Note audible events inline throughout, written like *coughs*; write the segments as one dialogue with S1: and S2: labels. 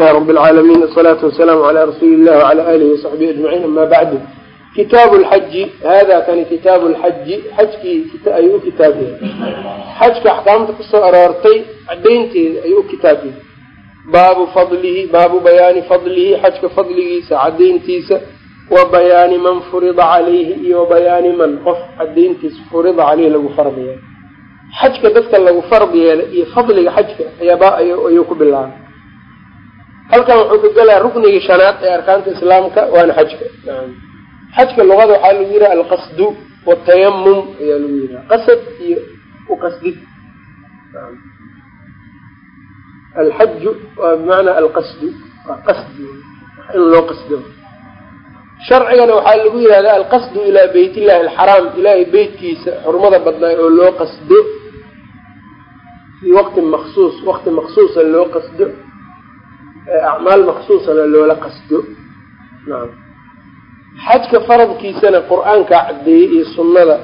S1: lah rab lcaalamiin asalaatu wasalaamu calaa rasuuli illah wacala alihi wasaxbihi ajmaciin ama bacdu kitaabu lxaji hada kani kitaabu lxaji xajkii ayuu u kitaab yahay xajka axkaamta ku soo aroortay cadaynteeda ayuu u kitaab yahay baabu fadlihi baabu bayaani fadlihi xajka fadligiisa cadayntiisa wa bayaani man furida calayhi iyo bayaani man qof cadayntiisa furida caleyhi lagu fard yeelay xajka dadka lagu fard yeelay iyo fadliga xajka ayuu ku halkan wuxuu ka gelaya ruknigii shanaad ee arkaanta islaamka waana xajka. Xajka luqada waxaa lagu yidhaha alqasdu watayamum ayaa lagu yidhaha. Qasad iyo uqasdid alxaju waa bimacnaa alqasdu waa qasdi in loo qasdo. Sharcigana waxaa lagu yidhahdaa alqasdu ilaa beyt illahi alxaraam ilaahay beytkiisa xurmada badnaay oo loo qasdo. Fii waqtin maksuus waqti maksuusa loo qasdo acmaal maksuusana loola qasdo. Xajka faradkiisana qur'aankaa caddeeyey iyo sunnada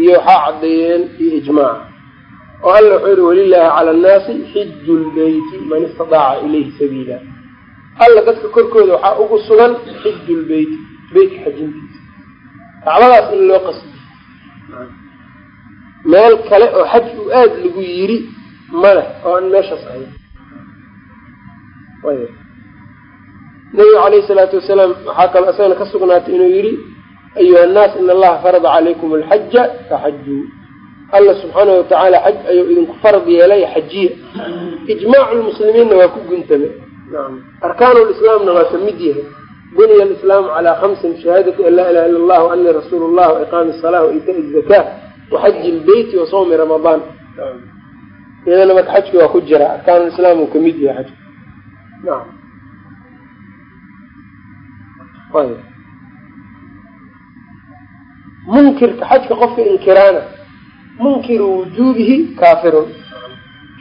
S1: iyo waxaa caddeeyeen iyo ijmaaca oo alla wuxuu yihi walilaahi cala annaasi xiju lbeyti man istadaaca ilayhi sabiila. Alla dadka korkooda waxaa ugu sugan xiju lbeyti beytka xajintiisa. Kacbadaas in loo qasdo. Meel kale oo xaj u aada lagu yiri maleh oo aan meeshaas ahayn nabiga caleyhi salaatu wasalaam waxaa kaloo isagana ka sugnaatay inuu yihi ayuha annaas in allaha farada calaykum alxaja faxajuu alla subxaanahu watacaala xaj ayuu idinku farad yeelay xajiya ijmaacu lmuslimiinna waa ku guntame. Arkaanu lislaamna waa ka mid yahay. Buniya alislaamu calaa khamsin shahaadati an laa ilaha illa allah waanii rasuulu llah waiqaami asalah waitaai zakaa waxaji lbeyti wa sawmi ramadaan iyadana marka xajki waa ku jira. Arkaanulislaam uu ka mid yahay xajka nam munkirka xajka qofka inkiraana munkiru wujuubihi kaafirun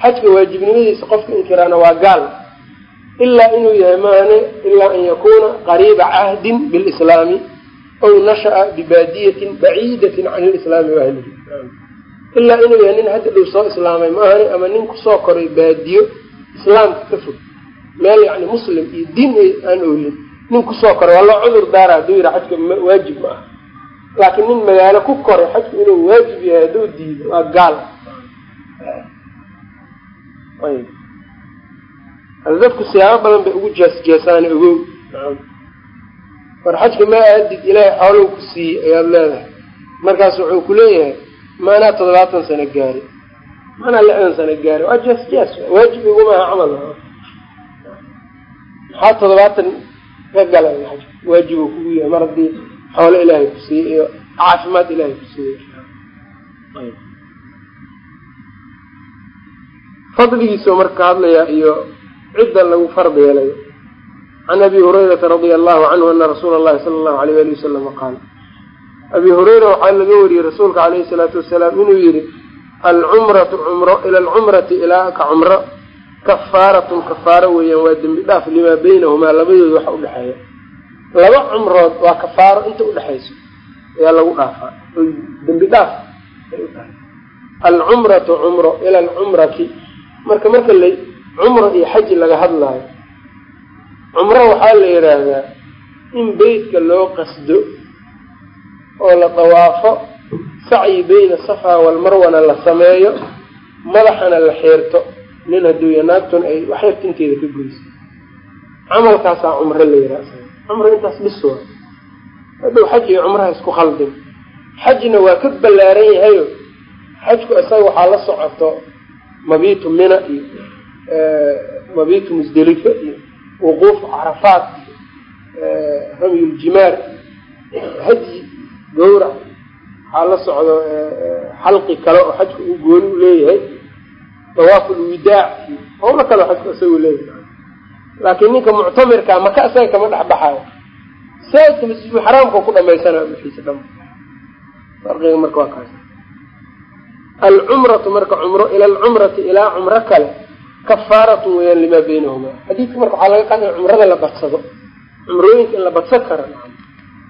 S1: xajka waajibnimadiisa qofka inkiraana waa gaal ilaa inuu yahay maane ilaa an yakuuna qariiba cahdin bilislaami aw nasha'a bibaadiyatin baciidatin can ilislaami waahlihi ilaa inuu yahay nin hadda dhow soo islaamay maahane ama nin ku soo koray baadiyo islaamka ka fog meel yani muslim iyo diin aan oolin. Nin ku soo koray loo cudur daara hadduu yiha xajka waajib ma aha. Laakiin nin magaalo ku koray xajka inuu waajib yahay hadduu diido waa gaal. Dadku siyaabo badan bay ugu jeesjeesaan ogow. War xajka ma aadid ilaahay xoolow ku siiyey ayaad leedahay. Markaas wuxuu ku leeyahay maanaa toddobaatan sano gaari. Maanaa lixdan sano gaari. Waa jees jees waajib igumaha camal maxaa toddobaatan ka gala xajka waajib kugu yahay mar haddii xoolo ilaahay ku siiyey iyo caafimaad ilaahay ku siiyey fadligiisao marka ka hadlayaa iyo cidda lagu fard yeelayo can abi hurayrata radia allahu canhu ana rasuula allahi sala allahu alayh ali wasalama qaal. Abi hureyra waxaa laga wariyey rasuulka caleyhi salaatu wasalaam inuu yihi alcumratu cumro ila alcumrati ilaa ka cumro kafaaratun kafaaro weeyaan waa dembi dhaaf limaa beynahumaa labadooda waxa udhexeeya laba cumrood waa kafaaro inta udhexayso ayaa lagu dhaafaa. Dembi dhaaf alcumratu cumro ila alcumrati. Marka marka la cumro iyo xaji laga hadlaayo cumro waxaa la yidhaahdaa in beytka loo qasdo oo la dawaafo sacyi beyna safa walmarwana la sameeyo madaxana la xeerto nin haduuya naagtun ay waxyartinteeda ka goyso camalkaasaa cumro la yidhaha cumro intaas bis waa hadow xaj iyo cumraha isku khaldin. Xajna waa ka ballaaran yahayo. Xajku isaga waxaa la socoto mabiitu mina iyo mabiitu musdelife iyo wuquufu carafaat iyo ramyuljimaar haji gawrac waxaa la socdo xalqi kale oo xajku uu gooni u leeyahay dawaafulwidaac iyo howlo kale xajku isagu leeyahay. Laakiin ninka muctamirkaa maka isaga kama dhex baxayo saadka masjidul xaraamka ku dhamaysana wixiisa dham farqiga marka waa kaas. Alcumratu marka cumro ila alcumrati ilaa cumro kale kafaaratun weyaan limaa beynahumaa xadiidka marka waxaa laga qaada in cumrada la badsado. Cumrooyinka in la badsan kara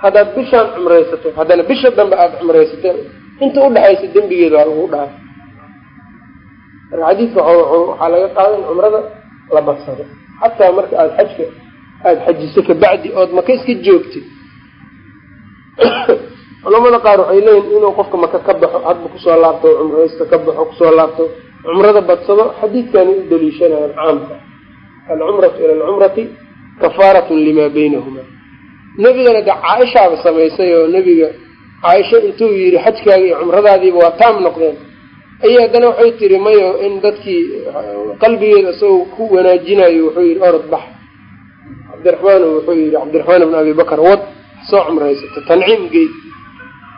S1: haddaad bishaan cumraysato haddana bisha dambe aada cumraysato inta udhexaysa dembigeeda waa lagu dhaafay xadiidka waxaa laga qaada in cumrada la badsado xataa marka aada xajka aada xajiso kabacdi ood maka iska joogtid culamada qaar waxay leeyihiin inuu qofka maka ka baxo hadba ku soo laabto cumraysta ka baxo ku soo laabto cumrada badsado xadiidkani u daliishanayaan caamka alcumratu ila alcumrati kafaaratun limaa baynahuma nebigana de caaishaaba samaysay oo nebiga caaisha intuu yidhi xajkaaga iyo cumradaadiiba waa taam noqdeen ayay haddana waxay tiri mayo in dadkii qalbigeeda isagoo ku wanaajinayo wuxuu yidhi orod bax. Cabdiraxmaan wuxuu yidhi cabdiraxmaan ibn abi bakar wad soo cumraysato tanciim gey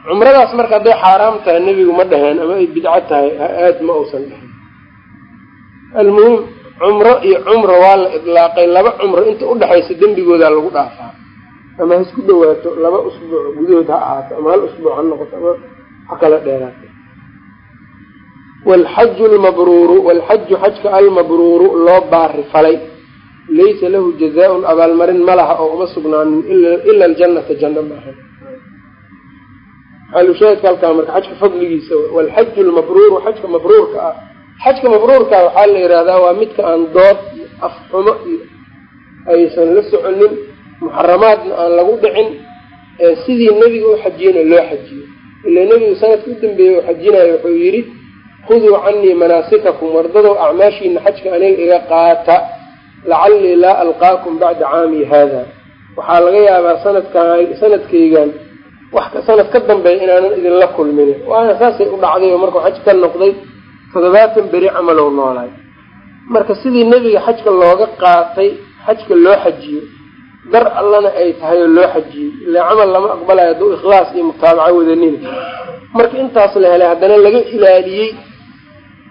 S1: cumradaas marka hadday xaaraam tahay nebigu ma dhaheen ama ay bidco tahay aad ma uusan dhahin almuhim cumro iyo cumro waa la idlaaqay laba cumro inta udhexaysa dembigoodaa lagu dhaafaa. Ama ha isku dhawaato laba usbuuc gudahood ha ahaato ama hal usbuuc ha noqoto ama ha kala dheeraato wlxaju lmabruuru walxaju xajka almabruuru loo baari falay laysa lahu jazaa-un abaalmarin ma laha oo uma sugnaanin ila aljannata janno maaha xaalushaahidka halkaa marka xajka fadligiisa walxaju lmabruuru xajka mabruurka ah xajka mabruurka waxaa la yihahdaa waa midka aan dood iyo afxumo iyo aysan la soconin muxaramaadna aan lagu dhicin sidii nebiga u xajiyena loo xajiyo ila nebigu sanadka u dambeeyey u xajinayo wuxuu yidhi khuduu canii manaasikakum wardadow acmaashiina xajka aniga iga qaata lacallii laa alqaakum bacda caamii haada waxaa laga yaabaa sanadkan sanadkaygan wax sanad ka dambeeya inaanan idinla kulmin waana saasay u dhacday oo markuu xaj ka noqday toddobaatan beri camalow noolaay marka sidii nebiga xajka looga qaatay xajka loo xajiyo dar allana ay tahay oo loo xajiyey ilaa camal lama aqbalayo hadduu ikhlaas iyo mutaabaco wadanin marka intaas la helay haddana laga ilaaliyey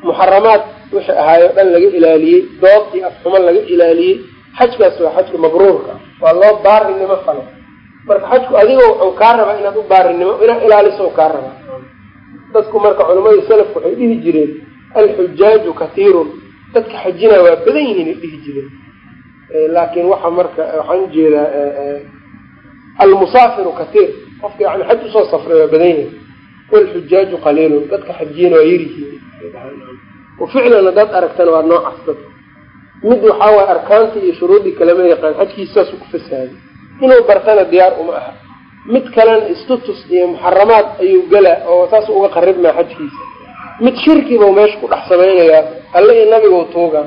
S1: muxaramaad wixii ahaayo dhan laga ilaaliyey dood iyo afxumo laga ilaaliyey xajkaas waa xajka mabruurka waa loo baarinimo falo. Marka xajku adiga wuxuu kaa rabaa inaad u baarinimo inaad ilaaliso kaa rabaa. Dadku marka culimadii salafku waxay dhihi jireen alxujaaju kathiirun. Dadka xajina waa badan yihiin ay dhihi jireen. Laakiin waxa marka waxaan u jeedaa almusaafiru kathiir. Qofka yani xaj u soo safray waa badan yahay walxujaaju qaliilun. Dadka xajiyana waa yaryihiin ficlan hadaad aragtana waa noocaas dadka mid waxaa waay arkaanta iyo shuruudii kalama yaqaan xajkiisa saasuu ku fasaaday inuu bartana diyaar uma aha. Mid kalena istutus iyo muxaramaad ayuu gelaa oo saas uga qaribmaa xajkiisa. Mid shirkibau meesha ku dhex samaynayaa alle iyo nabigau tuugaa.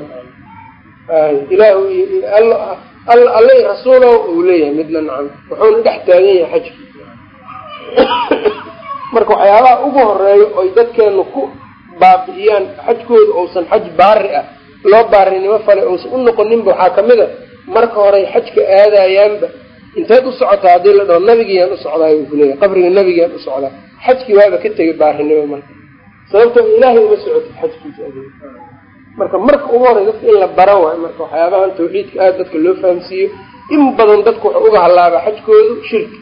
S1: Ilaah alle rasuulo uu leeyahay midna nacam. Wuxuuna dhex taagan yahay xajkiisa. *coughs* Marka waxyaabaha ugu horeeyo oy dadkeenu ku baabi'iyaan xajkooda uusan xaj baari ah loo baarinimo falay uusan u noqoninba waxaa ka mid a marka horey xajka aadayaanba inteed u socotaa haddii la dhaho nabigiyaan u socdaay uu kuleeyahy qabriga nabigiyaan u socdaa. Xajkii waaba ka tegay baarinimo marka. Sababtoo ilaahay uma socotid xajkiisa marka marka ugu horey dadka in la bara waayo marka waxyaabahan tawxiidka aada dadka loo fahamsiiyo in badan dadku waxa uga hallaaba xajkoodu shirki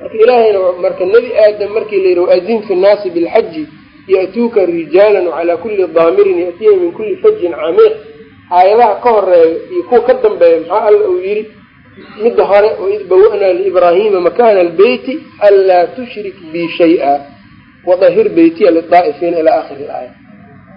S1: marka ilaahayna marka nebi aadam markii la yidhi waadin fi nnaasi bilxaji ya'tuuka rijaalan wacalaa kulli daamirin ya'tiina min kulli fajin camiiq. Aayadaha ka horreeya iyo kuwa ka dambeeya maxaa alla uu yidhi? Midda hore waid bawanaa liibraahiima makaana albeyti anlaa tushrik bi shay-a. Wadahir beytiya lidaa'ifiina ilaa akhiri ilaaya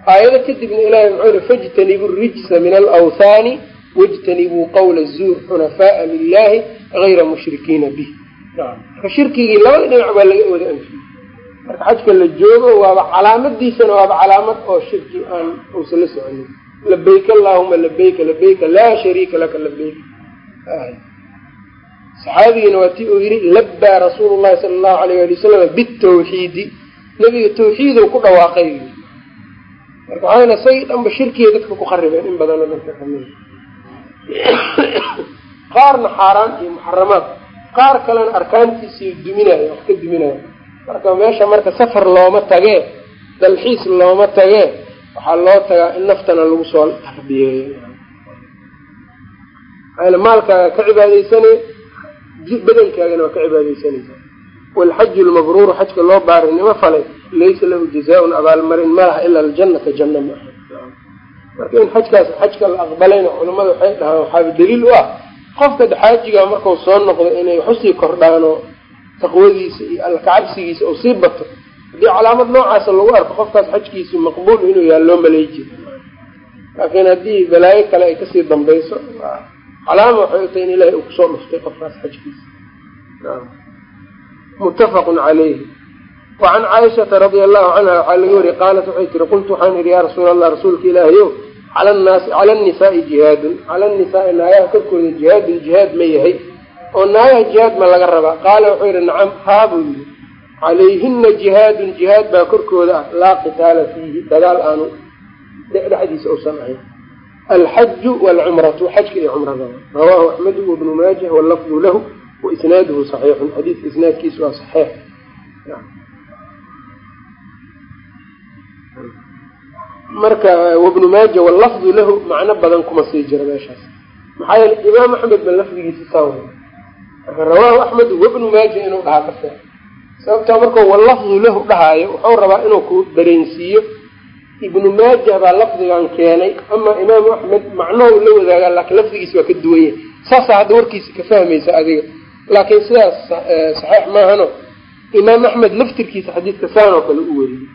S1: aayado kadibna ilahay muxuu yihi fajtanibuu rijsa min alawthaani wajtanibuu qawla zuur xunafaaa lilahi gayra mushrikiina bih marka shirkigii labada dhinac baa laga wada anfiyey marka xajka la joogo waaba calaamadiisana waaba calaamad oo shirki aan uusan la soconin labayka allahuma labayka labayka laa shariika laka labayka saxaabigiina waa ti uu yihi labbaa rasuulu llahi sala allahu alayh ali wasalam bitawxiidi. Nebiga tawxiidu ku dhawaaqay. Marka waxaana isagii dhanba shirkiga dadka ku qaribeen in badanoo dadka ka mid qaarna xaaraan iyo muxaramaad. Qaar kalena arkaantiisii duminayo wax ka duminayo marka meesha marka safar looma tagee dalxiis looma tagee waxaa loo tagaa in naftana lagu soo tarbiyeeyo maalkaaga ka cibaadeysanay bedelkaagana waa ka cibaadeysanaysa walxaju lmabruuru xajka loo baarinimo falay laysa lahu jazaa-un abaalmarin malaha ilaa aljannata janna maaha marka in xajkaas xajka la aqbalayna culimmada waxay dhahaan waxaaba daliil u ah qofka xaajiga markau soo noqdo inay waxusii kordhaano taqwadiisa iyo allakacabsigiisa oo sii bato. Haddii calaamad noocaasa lagu arko qofkaas xajkiisu maqbuul inuu yaha loo malay jiro laakiin haddii balaayo kale ay ka sii dambayso calaama waxay utahay in ilahay uu ku soo dhuftay qofkaas xajkiisa. Muttafaqun calayhi. Wacan caaishata radia allahu canha waxaa laga wariyey qaalat waxay tiri qultu waxaan idhi yaa rasuula allah rasuulka ilaahayow cala annisaai jihaadun cala annisaai naagaha korkooda jihaadun jihaad ma yahay oo naagaha jihaad ma laga rabaa. Qaala wuxuu yidhi nacam haa buu yidhi. Calayhina jihaadun jihaad baa korkooda ah. Laa qitaala fiihi dagaal aanu dhexdiisa uusan ahayn alxaju waalcumratu xajka iyo cumrada. Rawaahu axmedu wabnu maajah wallafdu lahu waisnaaduhu saxiixun. Xadiidka isnaadkiisu waa saxiix. Marka wabnu maaja wallafdu lahu macno badan kuma sii jiro meeshaas. Maxaa yeele imaam axmed ba lafdigiisa saa marka rawaahu axmed wabnu maaja inuu dhahaa ka fee sababtaa markuu wallafdu lahu dhahaayo wuxuu rabaa inuu ku dareensiiyo. Ibnu maaja baa lafdigan keenay ama imaamu axmed macnohu la wadaagaa laakiin lafdigiisa waa ka duwan yahay. Saasaa hadda warkiisa ka fahmaysa adiga. Laakiin sidaas saxiix maahano. Imaam axmed laftirkiisa xadiidka saan oo kale u weriyey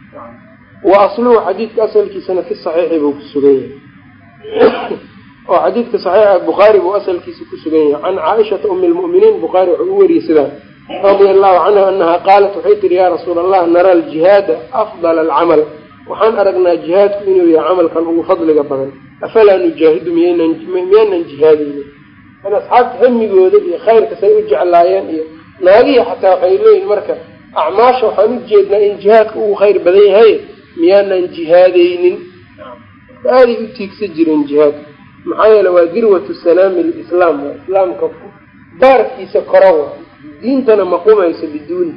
S1: wa asluhu xadiidka asalkiisana fi saxiixi buu ku sugan yahay oo xadiidka saxiixa bukhaari buu asalkiisa ku sugan yahay can caaishata umi lmu'miniin bukhaari wuxuu u wariyey sidaa radia allahu canha anaha qaalat waxay tihi yaa rasuula allah nara aljihaada afdala alcamal. Waxaan aragnaa jihaadku inuu yahay camalkan ugu fadliga badan. Afalaa nujaahidu miyaanan jihaadayni? An asxaabta hamigooda iyo khayrka say u jeclaayeen iyo naagihii xataa waxay leeyihiin marka acmaasha waxaan u jeednaa in jihaadka ugu khayr badan yahay miyaanan jihaadaynin. Aaday u tiigsan jireen jihaadka maxaa yeele waa dirwatu sanaami lislaam islaamka baarkiisa kora wa diintana maqumayso biduuni.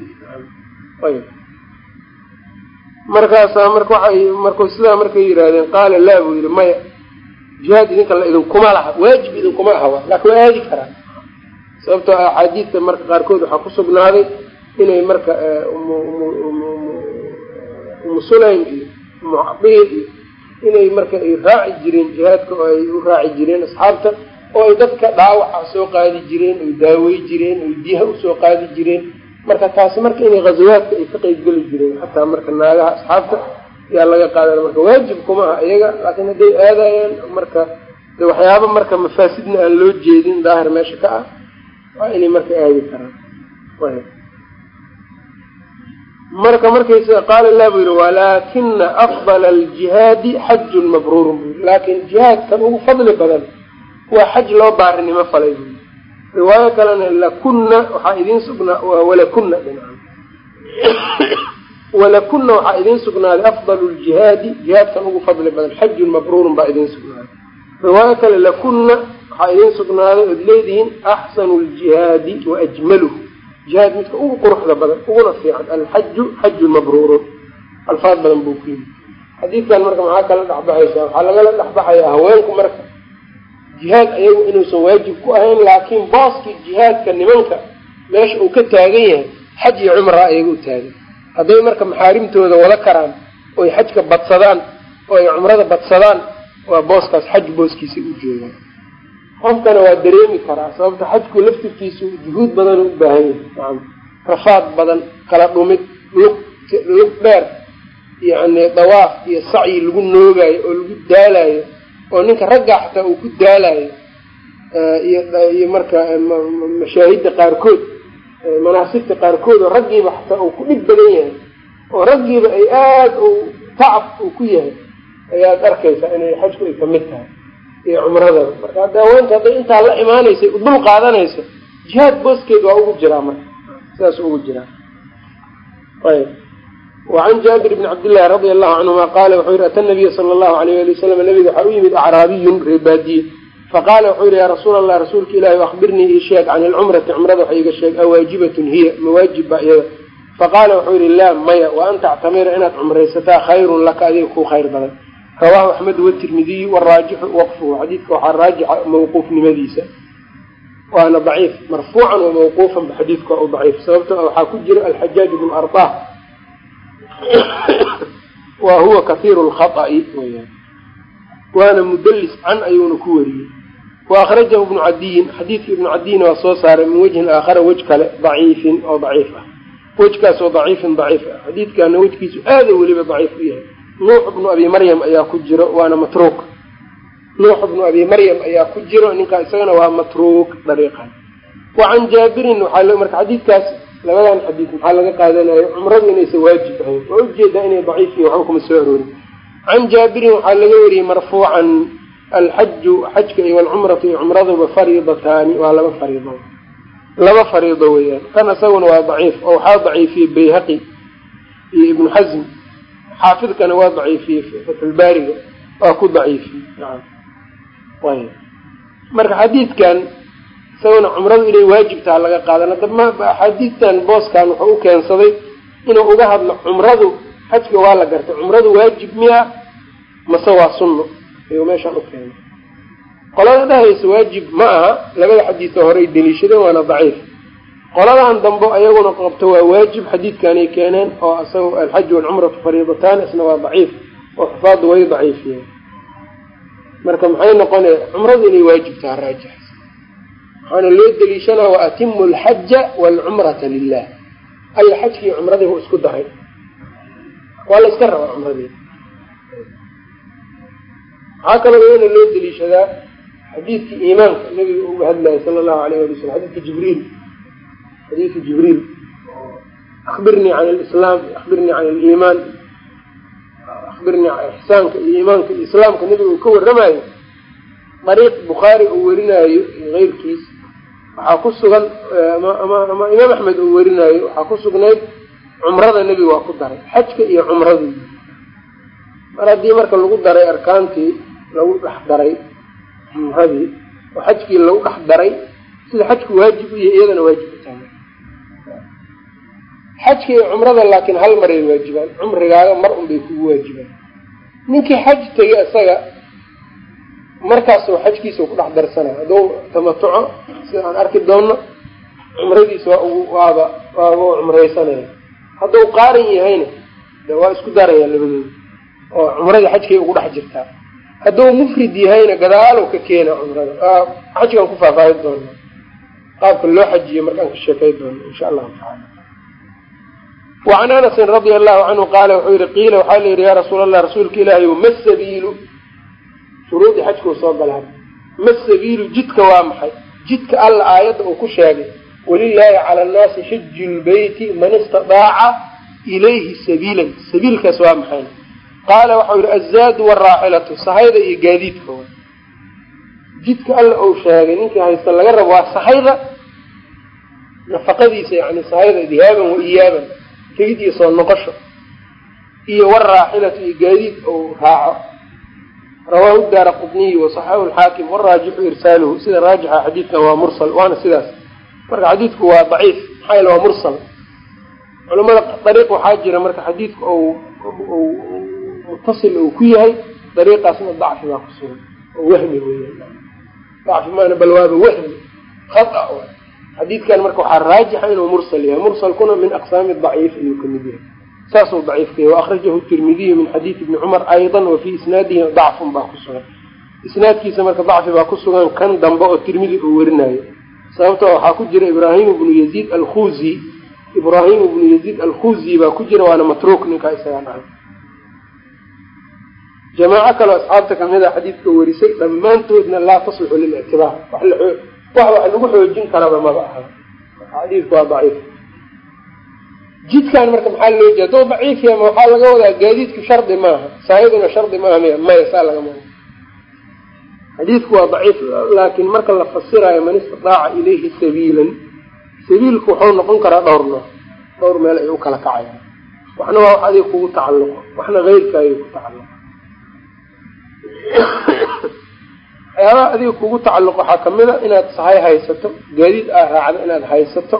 S1: Markaasaa marka waxay marku sidaa markay yidhaahdeen qaala laa buu yihi maya jihaad idinka la idinkuma laha waajib idinkuma aha laakin waa aadi karaa sababtoo axaadiidta marka qaarkood waxaa ku sugnaaday inay marka umu sulaym iyo umu caqiil iyo inay marka ay raaci jireen jihaadka oo ay u raaci jireen asxaabta oo ay dadka dhaawaca soo qaadi jireen oy daawey jireen oy diyaha u soo qaadi jireen. Marka taasi marka inay ghazawaadka ay ka qeyb geli jireen xataa marka naagaha asxaabta yaa laga qaadana. Marka waajib kuma aha iyaga laakiin hadday aadayaan marka de waxyaaba marka mafaasidna aan loo jeedin daahir meesha ka ah waa inay marka aadi karaan marka markaysa qaala lah buu yihi walaakina afdala aljihaadi xajun mabruurun buu yii laakin jihaadkan ugu fadli badan waa xaj loo baarinimo falay. Buu yii riwaayo kalena lakuna waxaa idiin sugnaa walakuna walakuna waxaa idiin sugnaaday afdalu ljihaadi jihaadkan ugu fadli badan xajun mabruurun baa idiin sugnaaday. Riwaayo kale lakuna waxaa idiin sugnaaday ood leedihiin axsanu ljihaadi waajmaluhu jihaad midka ugu quruxda badan uguna fiican alxaju xajun mabruurun alfaad badan buu ku yimi xadiidkan marka maxaa kala dhexbaxaysaa waxaa lagala dhexbaxayaa haweenku marka. Jihaad ayagu inuusan waajib ku ahayn laakiin booskii jihaadka nimanka meesha uu ka taagan yahay xaj iyo cumra ayaga u taagan. Hadday marka maxaarimtooda wada karaan oy xajka badsadaan oo ay cumrada badsadaan waa booskaas xaj booskiisa u joogaan qofkana waa dareemi karaa sababta xajku laftirkiisu juhuud badan u baahan yahay. Rafaad badan kala dhumid lug lug dheer yani dawaaf iyo sacyi lagu noogaayo oo lagu daalayo oo ninka raggaa xataa uu ku daalayo iyo marka mashaahidda qaarkood manaasibta qaarkood oo raggiiba xataa uu ku dhib badan yahay oo raggiiba ay aada u tacab uu ku yahay ayaad arkaysaa inay xajku ay ka mid tahay iyo cumradaba marka hadda hadday intaa la imaanaysa dul qaadanayso jihaad booskeed waa ugu jiraa marka. Sidaas ugu jiraa ayb. Wacan jaabir bni cabdillahi radia allahu canhuma qaala wuxuu yihi ata nabiya sala allahu alayh ali wasalam nabiga waxaa u yimid acraabiyun reebaadiye faqaala wuxuu yihi yaa rasuula allah rasuulka ilaahi akhbirnii ii sheeg can ilcumrati cumrada waxa iga sheeg awaajibatun hiya mawaajib ba iyada faqaala wuxuu yihi laa maya wa an tactamira inaad cumraysataa khayrun laka adiga kuu khayr badan rawaahu axmed watirmidiyu waraajixu waqfuhu xadiidka waxaa raajixa mawquufnimadiisa. Waana daciif marfuucan wa mawquufan ba xadiidka waa u daciif. Sababto waxaa ku jira alxajaaj bnu ardah *coughs* wa huwa kahiiru lkhaطa'i weyaan waana mudlis can ayuuna ku wariyey. Wa ibnu cadiyin xadiidka ibnu cadiyina waa soo saaray min wejhin aakhara wej kale daciifin oo daciif ah. Wejkaas oo daciifin daciif ah. Xadiidkaana wejkiisu aada weliba daciif u yahay nuux bnu abi maryam ayaa ku jiro waana matruuk. Nuux bnu abi maryam ayaa ku jiro ninkaa isagana waa matruuk dariiqan. Wa can jaabirin waxaa marka xadiidkaas labadan xadiid maxaa laga qaadanayo? Cumradu inaysan waajib ahayn. Waa u jeedaa inay daciif yihiin waxba kuma soo aroorin. Can jaabirin waxaa laga wariyey marfuucan alxaju xajka iyo walcumratu iyo cumraduba fariidataani waa laba fariido. Laba fariido weeyaan. Kan isaguna waa daciif oo waxaa daciifiyey bayhaqi iyo ibnu xasm xaafidkana waa daciifiyey fatxulbaariga waa ku daciifiyey ayb marka xadiidkan isaguna cumradu inay waajib taha laga qaadan. Hadda axaadiidtan booskan wuxuu u keensaday inuu uga hadlo cumradu xajka waa la gartay. Cumradu waajib miya mase waa sunno? Ayuu meeshaan u keenay. Qolada dhahaysa waajib ma aha labada xadiidoo horey deliishadeen waana daciif qoladan dambe ayaguna qabto waa waajib xadiidkanay keeneen oo isaga alxaju walcumratu fariidataan isna waa daciif oo xufaaddu way daciifiyeen. Marka maxay noqonaya cumradu inay waajib taha raajix. Waxaana loo deliishanaa wa atimu alxaja waalcumrata lilah alla xajkii cumradii u isku daray. Waa la iska rabaa cumradii. Waxaa kaloo iyana loo deliishadaa xadiidkii iimaanka nabiga uga hadlayay sala allahu alayh ali wasalam xadiidka jibriil xadiidka jibriil akbirnii can alislaam akbirnii can aliimaan akbirnii can ixsaanka iyo iimaanka iyo islaamka nabiga uu ka warramayo dariiq bukhaari uu werinaayo iyo keyrkiis waxaa ku sugan ama ama imaam axmed uu werinaayo waxaa ku sugnayd cumrada nebiga waa ku daray xajka iyo cumradii mar haddii marka lagu daray arkaantii lagu dhex daray cumradii oo xajkii lagu dhex daray sida xajku waajib u yahay iyadana waajib xajka iyo cumrada laakiin hal maray waajibaan. Cumrigaaga mar un bay kugu waajibaan. Ninkii xaj tegay isaga markaasoo xajkiisa ku dhex darsanaya hadduu tamatuco sida aan arki doonno cumradiisa waa ugu waaba waaba cumraysanaya. Hadduu qaarin yahayna de waa isku daraya labadooda oo cumradii xajkay ugu dhex jirtaa. Hadduu mufrid yahayna gadaalow ka keena cumrada. Xajkaan ku faahfaahin doona qaabka loo xajiyo markaan ka sheekay doono insha allahu tacaala wacan anasin radia allahu canhu qaala wuxuu yihi qiila waxaa la yidhi yaa rasuul allah rasuulka ilaahay ma sabiilu shuruudii xajkuu soo galaan ma sabiilu jidka waa maxay jidka alla aayadda uu ku sheegay walilaahi cala annaasi xiju lbeyti man istadaaca ilayhi sabiilan sabiilkaas waa maxay qaala waxau yihi azaadu waraaxilatu sahayda iyo gaadiidka wa jidka alla uu sheegay ninkii haysta laga rabo waa sahayda nafaqadiisa yani sahayda dihaaban wa iyaaban tegid iyo soo noqosho iyo waraaxilatu iyo gaadiid uu raaco. Rawaahu daara qudniyi wasaxaxu lxaakim waraajixu irsaaluhu sida raajixa xadiidkan waa mursal waana sidaas. Marka xadiidku waa daciif maxaa yaele waa mursal. Culamada dariiq waxaa jira marka xadiidku mutasil uu ku yahay dariiqaasna dacfi baa ku sugan oo wahmi weya dacfi maana bal waaba wahmi khata xadiidkan marka waxaa raajixa inuu mursal yahay. Mursalkuna min aqsaami daciif ayuu ka mid yahay. Saasuu daciifka yahy waahrajahu tirmidiyu min xadiidi ibni cumar ayضa wa fii isnaadihi dacfun baa ku sugan. Isnaadkiisa marka dacfi baa ku sugan kan dambe oo tirmidi uu werinayo sababto waxaa ku jira ibrahim bnu yaziid alkhuzi ibrahim bnu yaziid alkhuzi baa ku jira waana matruuk ninkaa isagaa dhahay jamaaco kaleo asxaabta ka mid a xadiidka warisay dhammaantoodna laa taslixu lilictibaar wax wax lagu xoojin karaba maba aha xadiidku waa daciif. Jidkan marka maxaa loo jeeda aduu daciif yahay ma waxaa laga wadaa? Gaadiidku shardi maaha. Saahiduna shardi maaha miya maya saa lagama wado xadiidku waa daciif laakiin marka la fasiraayo man istidaaca ilayhi sabiilan sabiilku wuxuu noqon karaa dhowr nooc dhowr meel ay u kala kacayaan waxna waa wax adiga kugu tacalluqo waxna keyrka ayay ku tacalluqa waxyaabaha adiga kugu tacalluq waxaa ka mid a inaad sahay haysato gaadiid aa raacdo inaad haysato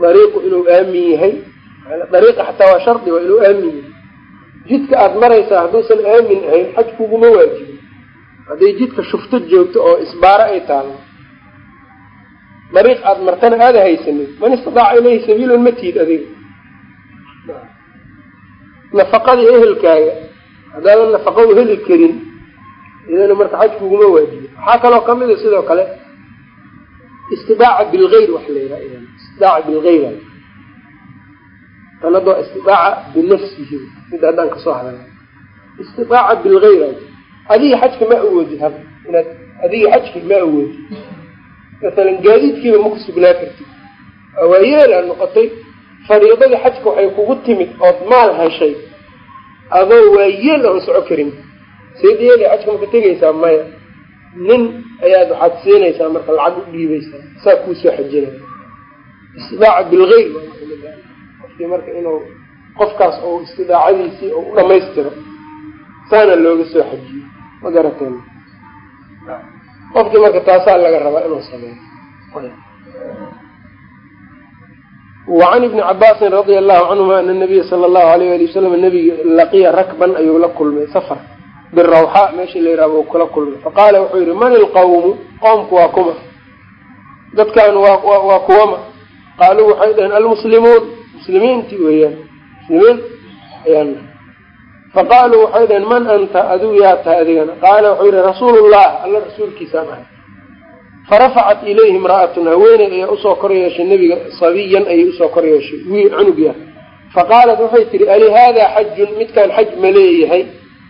S1: dariiqu inuu aamin yahay dariiqa xataa waa shardi waa inuu aamin yahay. Jidka aada maraysaa hadduusan aamin ahayn xaj kuguma waajibin. Hadday jidka shufto joogto oo isbaaro ay taalo dariiq aada martana aada haysanin man istidaaca ilayhi sabiilan ma tiid adiga. Nafaqadii ehelkaaga haddaadan nafaqa u heli karin iyadana marka xaj kuguma waajibi. Waxaa kaloo ka mid a sidoo kale istidaaca bilgayr wax la yidhaha istidaaca bilgayr tanadoo istidaaca binafsihi mid haddaan ka soo hadalna istidaaca bilgayr adiga xajka ma awoodid hada inaad adiga xajki ma awoodid masalan gaadiidkiiba ma ku sugnaa kartid. Waayeelaa noqotay fariidadii xajka waxay kugu timid ood maal heshay adoo waayeel oon soco karin seed yeeli xajka maka tegaysaa maya nin ayaad waxaad siinaysaa marka lacag u dhiibaysaa saa kuusoo xajinaya. Istidaaca bilgeyr qofkii marka inuu qofkaas oo istidaacadiisii u dhamaystiro saana looga soo xajiyo. Ma garateen qofkii marka taasaa laga rabaa inuu sameeyo. Wacan ibni cabaasin radia allahu canhuma ana nabiya sala allahu alayh ali wasalam nabiga laqiya rakban ayuu la kulmay safar birawxaa meesha la yihahdo kula kulmay faqaala wuxuu yihi man ilqawmu qoomku waa kuma dadkan waa kuwama qaaluu waxay dhaheen almuslimuun muslimiintii weeyaan muslimiin ayaan faqaaluu waxay dhaheen man anta adigu yaa tahay adigana qaala wuxuu yihi rasuulullah alla rasuulkiisaan ahay farafacat ilayhi imra'atun haweeney ayaa u soo kor yeeshay nebiga sabiyan ayay u soo kor yeeshay wiil cunug yah faqaalat waxay tihi ali haadaa xajun midkaan xaj ma leeyahay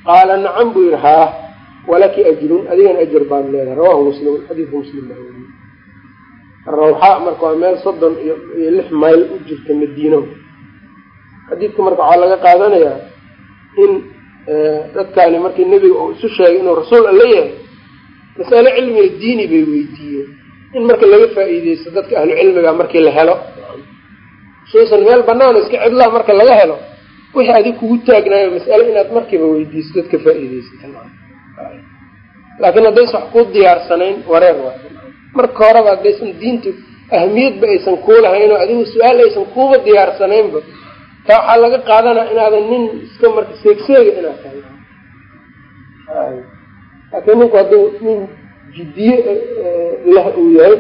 S1: qaala nacam buu yihi haa walaki ajrun adigana ajar baad leedahay rawahu muslim xadiidka muslim baa weriye rawxaa marka waa meel soddon iyo lix mayl u jirta madiino xadiidka marka waxaa laga qaadanayaa in dadkaani markii nebiga uu isu sheegay inuu rasuul alla yahay masale cilmiga diini bay weydiiyeen in marka laga faa'iideysto dadka ahlu cilmiga markii la helo khusuusan meel banaan iska cidlaa marka laga helo wixii adig kugu taagnaayo mas'ale inaad markiiba weydiiso dadka faa'iideysata laakiin haddaysan wax kuu diyaarsanayn wareer waay marka horeba haddaysan diintu ahmiyadba aysan kuulahayn oo adigu su'aal aysan kuuba diyaarsanaynba. Taa waxaa laga qaadanaa inaadan nin iska marka seegseega inaad tahay. Laakiin ninku hadduu nin jiddiye lah uu yahay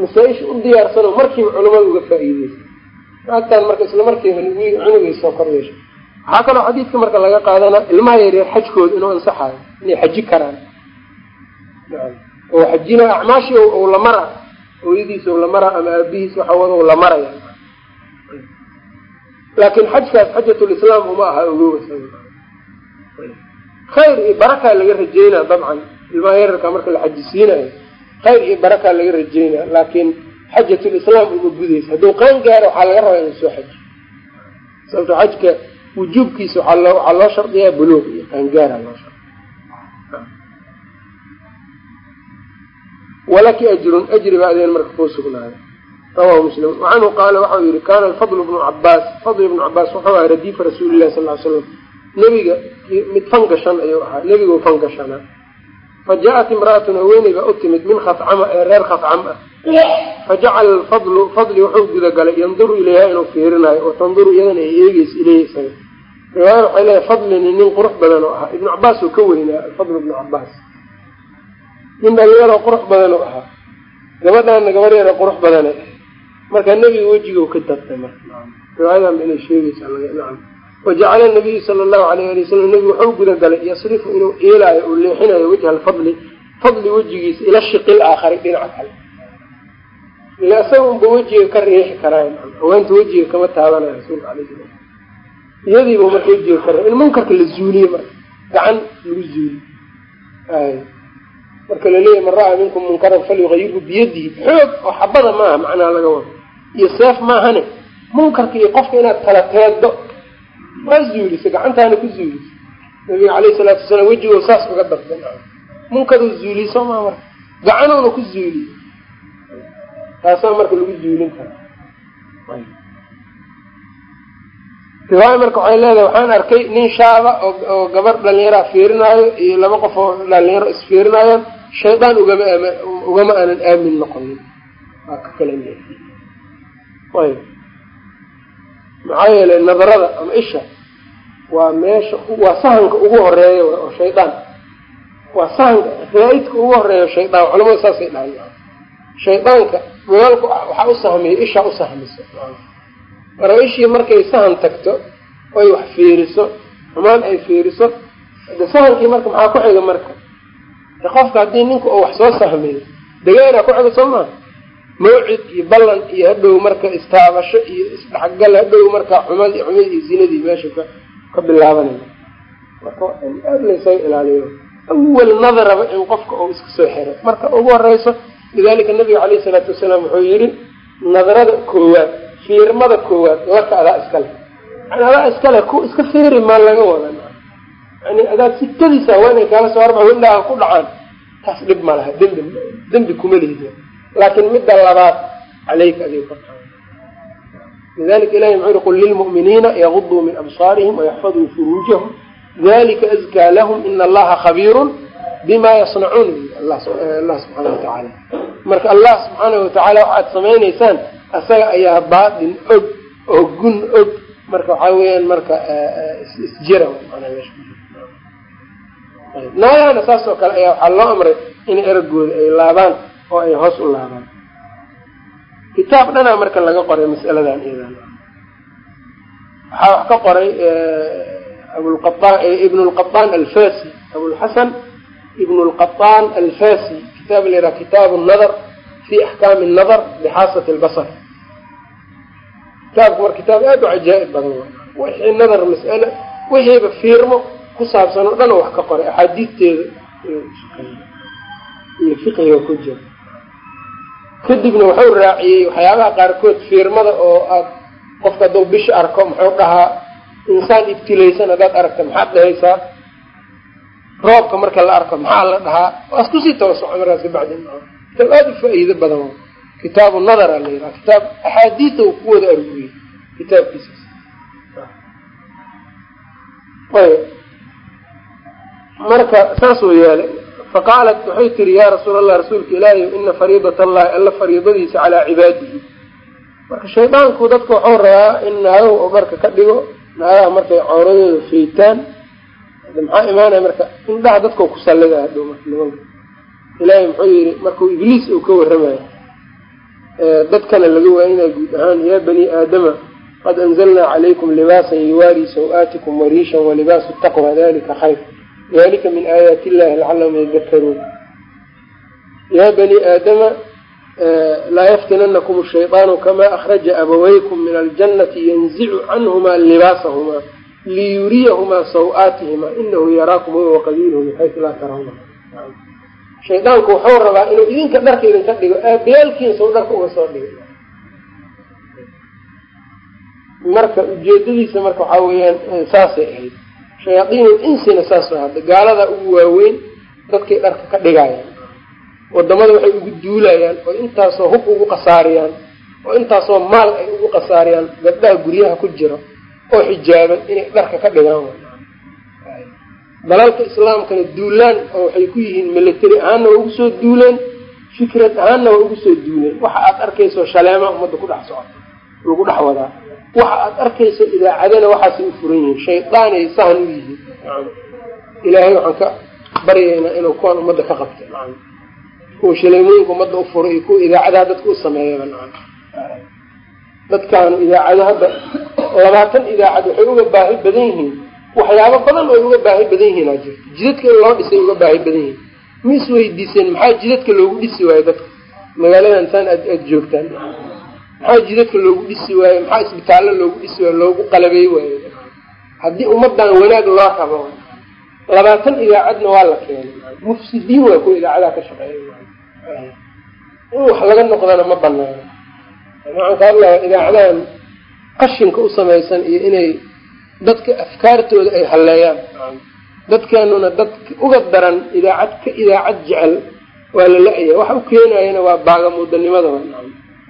S1: masaa-isha u diyaarsano markiiba culamada uga faa'iideysa agtaan marka isla markiiba cunugay soo kor yeesha waxaa kaloo xadiidka marka laga qaadanaa ilmaha yaryar xajkooda inuu ansaxayo inay xaji karaan. Oo xajina acmaashii ou la mara hooyadiis ou la mara ama aabihiis waxa wada u la maraya. Laakiin xajkaas xajatulislaam uma aha ogowa khayr iyo barakaa laga rajeynaa dabcan ilmaha yararka marka la xajisiinayo khayr iyo barakaa laga rajeynaa laakiin xajatulislaam uma gudaysa hadduu qaan gaaro waxaa laga rabaa inuu soo xaji sababto xajka wujuubkiisa waxaa loo shardiyaa buluuq iyo qaangaara loo shardi walaki ajrun ajri baa adeen marka kuu sugnaaday rawahu muslim wacanhu qaala waxau yihi kaana alfadl bnu cabaas fadl ibnu cabaas wuxuu ahaa radiifa rasuuli lahi sal ly slam nebiga mid fangashan ayuu ahaa nebiguu fangashanaa fa jaa-at imra'atun haweeney baa u timid min khafcama ee reer khafcam ah fajacala alfadlu fadli wuxuu gudagalay yanduru ilayha inuu fiirinayo wa tanduru iyadana ay eegeysa ileyhi isaga riwaaya waxay leedahay fadlini nin qurux badan oo ahaa. Ibnu cabaas ka weynaa alfadl ibnu cabaas nin dhalinyaroo qurux badan oo ahaa. Gabadhaana gabar yaro qurux badane. Marka nebiga wejiga ka dabtay marka. Riwaayadan inay sheegeysa nacam wajacala nabiyu sala allahu alayh ali wasalam nebigu wuxuu gudagalay yasrifu inuu eelaayo uu leexinayo wajha alfadli. Fadli wejigiisa ila shiqil aakhari dhinaca kale. Ila isaga unba wejiga ka riixi karaa haweenta wejiga kama taabanayo rasuulka alay sala iyadiiba marka wejiga ka in munkarka la zuuliye marka. Gacan lagu zuuliye ay. Marka laleeyahy man ra'aa minkum munkaran falyuayirhu biyadihi. Xoog oo xabada maaha macnaha laga wado. Iyo seef maahane. Munkarka iyo qofka inaad kala teeddo waa zuulisa gacantaana ku zuulisa. Nabiga caleyhi salaatu wasalaam wejigo saas uga dartay. Munkaruu zuuliye soo maa marka. Gacanuuna ku zuuliye taasaa marka lagu zuulin karaa riwaaya marka waxay leedahay waxaan arkay nin shaaba oo gabar dhalinyaraa fiirinaayo iyo laba qof oo dhalinyaro isfiirinaayaan shaydaan ugama ugama aanan aamin noqonin waa ka kala ayb maxaa yeelay nadarada ama isha waa meesha waa sahanka ugu horreeya oo shaydaan. Waa sahanka raa-idka ugu horreeya shaydaan culamada saasay dhahan shaydaanka walaalka waxaa u sahmiya ishaa u ishii markay sahan tagto oy wax fiiriso xumaan ay fiiriso de sahankii marka maxaa ku xiga marka? Qofka haddii ninka oo wax soo sahmiyo degaanaa ku xiga soo maha mawcid iyo ballan iyo hadhow marka istaabasho iyo isdhexgal hadhow marka xumad xumad iyo zinadii meesha ka ka bilaabanaya. Marka in aada laysaga ilaaliyo. Awal nadaraba in qofka uu iska soo xiro. Marka ugu horeyso lidalika nabiga caleyhi salaatu wasalaam wuxuu yihi nadarada koowaad fiirmada koowaad laka adaa iskale yani adaa iskale ku iska feeri maa laga wada yani adaa sikadiisa waa inay kaala soo arbaco indhaha ku dhacaan taas dhib ma laha dembi dembi kuma lihid laakiin midda labaad caleyka adig korta lidalika ilahi muxuu yhi qul lilmu'miniina yaguduu min absaarihim wayaxfaduu furuujahum. Dalika azkaa lahum ina allaha khabiirun bima yasnacuun. Allah subxaana watacaala marka allah subxaana watacaala waxaad samaynaysaan asaga ayaa baatin og oo gun og. Marka waxaa weeyaan marka isjira naagahana saas oo kale ayaa waxaa loo amray in eragooda ay laabaan oo ay hoos u laabaan. Kitaab dhanaa marka laga qoray mas'aladan iyadan waxaa wax ka qoray abulqaaan ibn lqaطaan alfasi abulxasan ibn lqaطaan alfasi kitaab la yidhaha kitaab nadar fi axkaami nadar bixaasati lbasar kitaabku marka kitaab aad u cajaa'ib badan wixii nadar mas'ale wixiiba fiirmo ku saabsan oo dhan wax ka qoray axaadiisteeda iyo fiqiga ku jira kadibna wuxuu raaciyey waxyaabaha qaarkood fiirmada oo aad qofka hadduu bishi arko muxuu dhahaa insaan ibtilaysan haddaad aragta maxaad dhahaysaa roobka marka la arko maxaa la dhahaa waas ku sii tawasoco markaas kabacdi kitaab aada u faa-iido badan kitaabu nadara la yidhaha. Kitaab axaadiida uu ku wada aruriyey kitaabkiisas ayb marka saasuu yeelay faqaalat waxay tiri yaa rasuul allah rasuulka ilaahi ina fariidat allahi alla fariidadiisa calaa cibaadihi. Marka shaydaanku dadka waxuu rabaa in naagahu oo marka ka dhigo naagaha markay cooradooda feytaan maxaa imaanaya marka indhaha dadka ku sallida hadhow nimanka ilaahay muxuu yihi markuu ibliis uu ka warramayo dadkana laga waayinaya guud ahaan yaa bani aadama qad anzalnaa calaykum libaasan yuwaarii saw-aatikum wariishan walibaasu taqwa dalika khayr. Dalika min aayaati illahi lacalahum yadakaruun yaa bani aadama laa yaftinanakum shayطaanu kama akhraja abawaykum min aljannati yanzicu canhumaa libaasahumaa liyuriyahumaa saw-aatihima inahu yaraakum huwa waqabiiluhu min xaysu laa tarawna shaydaanku wuxuu rabaa inuu idinka dharka idinka dhigo aabiyaalkiinsa u dharka uga soo dhigo. Marka ujeedadiisa marka waxaa weeyaan saasay ahayd. Shayaaiinul insina saas hadda gaalada ugu waaweyn dadkay dharka ka dhigayaan waddamada waxay ugu duulayaan oo intaasoo hub ugu qasaariyaan oo intaasoo maal ay ugu qasaariyaan gabdhaha guryaha ku jira oo xijaaban inay dharka ka dhigaan dalalka islaamkana duulaan oo waxay ku yihiin military ahaanna waa ugu soo duuleen fikrad ahaanna waa ugu soo duuleen. Waxa aad arkayso shaleema ummadda ku dhex socota lagu dhex wadaa waxa aad arkayso idaacadana waxaasay u furan yihiin. Shaydaanay sahan u yihiin. Ilaahay waxaan ka baryaynaa inuu kuwaan ummadda ka qabto. Kuwa shaleemooyinka ummadda u furo iyo kuwa idaacadaha dadka u sameeyaba dadkaanu idaacado hadda labaatan idaacad waxay uga baahi badan yihiin waxyaabo badan ay uga baahi badan yihiin aa jirto jidadka in loo dhisay uga baahi badan yihiin. Ma is weydiiseen maxaa jidadka loogu dhisi waayo dadka? Magaaladan saan aad aada joogtaan. Maxaa jidadka loogu dhisi waayo? Maxaa isbitaallo loogu dhisi waayo? Loogu qalabey waayo? Haddii ummadan wanaag loo rabo labaatan idaacadna waa la keenay. Mufsidiin waa kuwa idaacadaha ka shaqeeya. In wax laga noqdana ma banaano waxaan ka hadlaya idaacadahan qashinka u samaysan iyo inay dadka afkaartooda ay halleeyaan. Dadkeenuna dad uga daran idaacad ka idaacad jecel waa la la-ya waxa u keenayana waa baagamuudanimada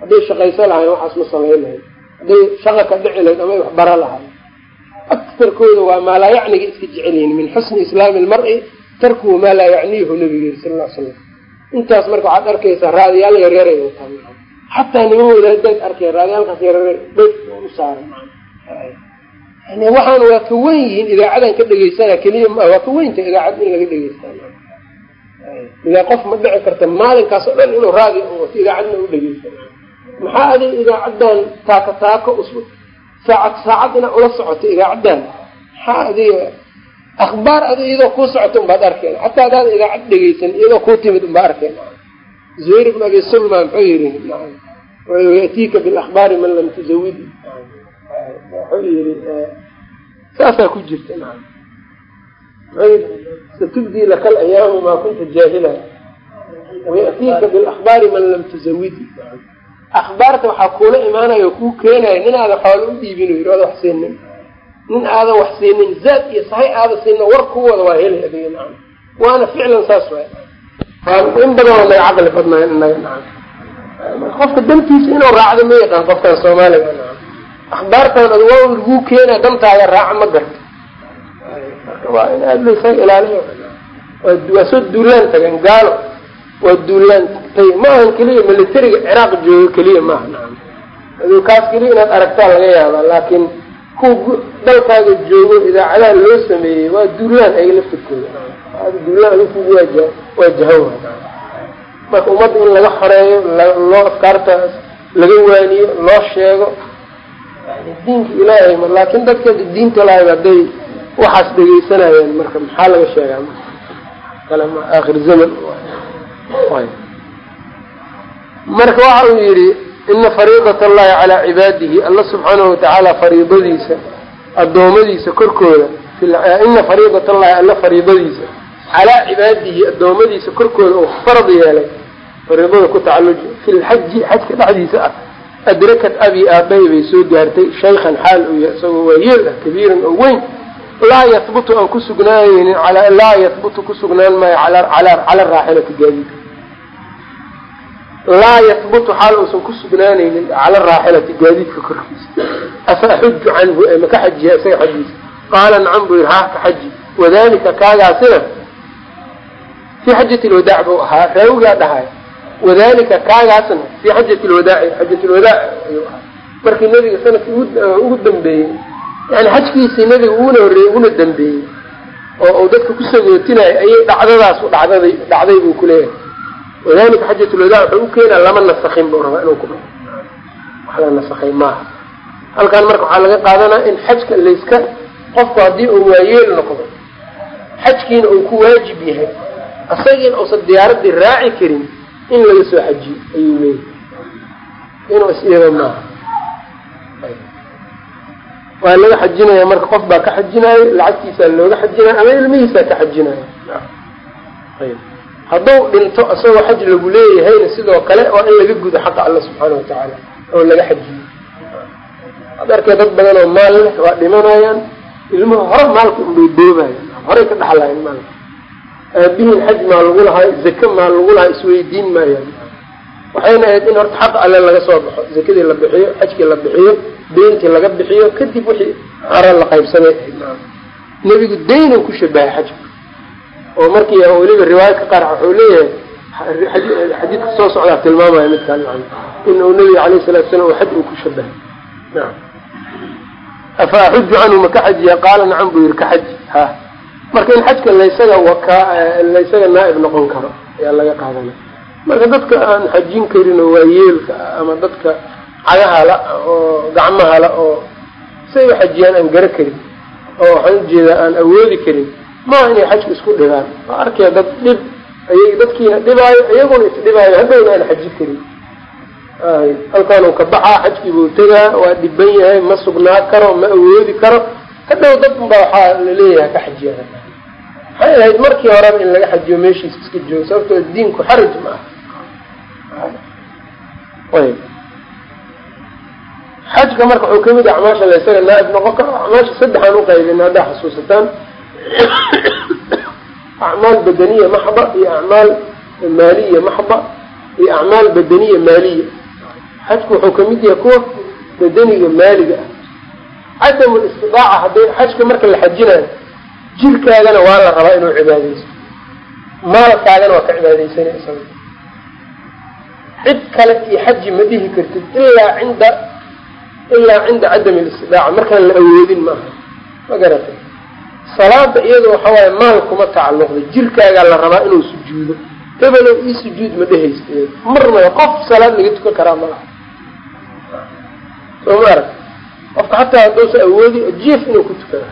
S1: hadday shaqayso lahayn waxaas ma samayn lahayn. Hadday shaqa ka dhici lahayd ama ay wax bara lahayn. Aktarkooda waa maa laa yacniga iska jecelyihin min xusni islaami lmar-i tarkuhu maa laa yacniihu nabiga yiri sal l slam intaas marka waxaad arkaysaa raadiyaal yaryaray wataan xataa nimanooda haddaad arkeen raadiyaalkaas yaryare dheg u saaran waxaan waa ka wen yihiin idaacadan ka dhegeysana keliya ma waa ka weynta idaacad in laga dhegeystaa idaa qof ma dhici karta maalinkaas dhan inuu raadi idaacadna u dhegeysta maxaa adig idaacaddan taaka taako us saacad saacad inaa ula socoto idaacaddan? Maxaa adiga akhbaar adi iyadoo kuu socoto unbaad arkeen? Xataa hadaad idaacad dhegeysan iyadoo kuu timid unbaa arkeen. Zuhayr ibn abi sulma muxuu yihi yatiika bilakhbaari man lam tuzawid wuxuu yiri saasaa ku jirta satubdii laka alayaamu maa kunta jaahila. Wayatiika bilakhbaari man lam tuzawidi akhbaarta waxaa kuula imaanaya kuu keenaya nin aadan xoolo u dhiibin yiri ada wax siinin. Nin aadan wax siinin zaad iyo sahay aada siina war ku wada waa heli nacam waana ficlan saas waay in badan oo naga caqli badnayn inaga qofka dantiisa inuu raacdo ma yaqaan qofkan soomaaliga akhbaartan ad waa laguu keenaya dantaada raaca ma garto. Waa in aada laysaga ilaaliyo. Waa soo duulaan tagan gaalo. Waa duulaan tagtay. Ma ahan keliya militariga ciraaq joogo keliya maaha nacam kaas keliya inaad aragtaa laga yaabaa laakiin kuwa dalkaaga joogo idaacadaha loo sameeyey waa duulaan ay laftirkooda duulaan adi kugu waaja waajahan waa marka ummadda in laga xoreeyo loo afkaartaas laga waaniyo loo sheego diinka ilaahay ma laakin dadka diinta lahay hadday waxaas dhegeysanayaan marka maxaa laga sheegaa kale ma aakhir zaman. Marka waxa uu yihi ina fariidat allahi calaa cibaadihi alla subxaanahu watacaala fariidadiisa adoomadiisa korkooda ina fariidat allahi alla fariidadiisa calaa cibaadihi adoomadiisa korkooda uu farad yeelay fariidada ku tacaluji fi lxaji xajka dhexdiisa ah adrakat abi aabbahay bay soo gaartay. Shaykhan xaal isagoo waayeel ah kabiiran oo weyn. Laa yahbutu aan ku sugnaanaynin laa yahbutu ku sugnaan maayo cala raaxilati gaadiidka laa yahbutu xaal uusan ku sugnaanaynin cala raaxilati gaadiidka korkiisa. Afa axuju canhu ee maka xajiya isaga xaggiisa? Qaala nacam buu yihi haa ka xaji wadalika kaagaasina fii xajati lwadaac buu ahaa raawigaa dhahay wadalika kaagaasna fii xajati lwadaaci xajati lwadaac ayuu ahaa. Markii nabiga sannadkii ugu dambeeyey yani xajkiisii nabiga uguna horreeyey uguna dambeeyey oo uu dadka ku sagootinayo ayay dhacdadaas u dhacdaday dhacday buu kuleeyahay wadalika xajatulwadaac wuxuu u keenaa lama nasakin buu rabaa inuu ku dhaco wax la nasakay maaha. Halkan marka waxaa laga qaadanaa in xajka layska qofku haddii uu waayeel noqdo xajkiina uu ku waajib yahay isagiina uusan diyaaradii raaci karin in laga soo xajiyo ayuu leeyahay. Inuu is-iyado maaha waa laga xajinaya marka qof baa ka xajinaayo lacagtiisaa looga xajinayo ama ilmihiisaa ka xajinayo hadduu dhinto isagoo xaj lagu leeyahayna sidoo kale waa in laga gudo xaqa alla subxaana watacaala oo laga xajiyo. Ad arkay dad badan oo maal leh waa dhimanayaan ilmuhu hore maalka unbay boobayan horey ka dhaxlayan maalka aabihiin xaj maa lagu lahay zake maa lagu lahay isweydiin maayaan waxayna ahayd in horta xaqa alle laga soo baxo. Zakadii la bixiyo xajkii la bixiyo deyntii laga bixiyo kadib wixii hara la qaybsamay. Nebigu daynan ku shabahay xajka oo markii weliba riwaayadka qaar wuxuu leeyahay xadiidka soo socdaa tilmaamaya midkaan in uu nabiga alayh salatu salam xaj uu ku shabahay afa axuju canhu ma ka xajiya qaala nacam buu yihi ka xaji ha marka in xajka laysaga waka laysaga naaib noqon karo ayaa laga qaadanaya marka dadka aan xajin karin oo waayeelka ama dadka cagahala oo gacmahala oo say u xajiyaan aan gara karin oo waxaan u jeedaa aan awoodi karin maaha inay xajka isku dhibaan. Waa arkaya dad dhib ay dadkiina dhibaayo iyaguna isdhibaayo hadhowna aan xaji karin. Halkaanuu ka baxaa xajkiibuu tegaa waa dhiban yahay ma sugnaa karo ma awoodi karo. Hadhow dad unbaa waxaa la leeyahay ka xajiya waxay ahayd markii horeba in laga xajiyo meeshiisa iska joogo sababtoo diinku xaraj ma ayb. Xajka marka wuxuu ka mid ah acmaasha la isaga naaib noqon karo acmaasha saddexaan uqaybina haddaa xasuusataan. Acmaal badaniya maxba iyo acmaal maaliya maxba iyo acmaal badaniya maaliya. Xajku wuxuu ka mid yahay kuwa badaniga maaliga ah. Cadamu listidaaca hadday xajka marka la xajinayo jirkaagana waa la rabaa inuu cibaadeysto. Maalkaagana waa ka cibaadeysanaysa cid kale iyo xaji ma dhihi kartid ilaa cinda ilaa cinda cadami listidaaca markaan la awoodin maaha ma garatay salaada iyada waxa waaye maal kuma tacalluqda jirkaagaa la rabaa inuu sujuudo. Hebelow ii sujuud ma dhehaysta marnaba qof salaad laga tukan karaa ma laha soo ma arag qofka xataa haddousa awoodi jief inuu ku tukana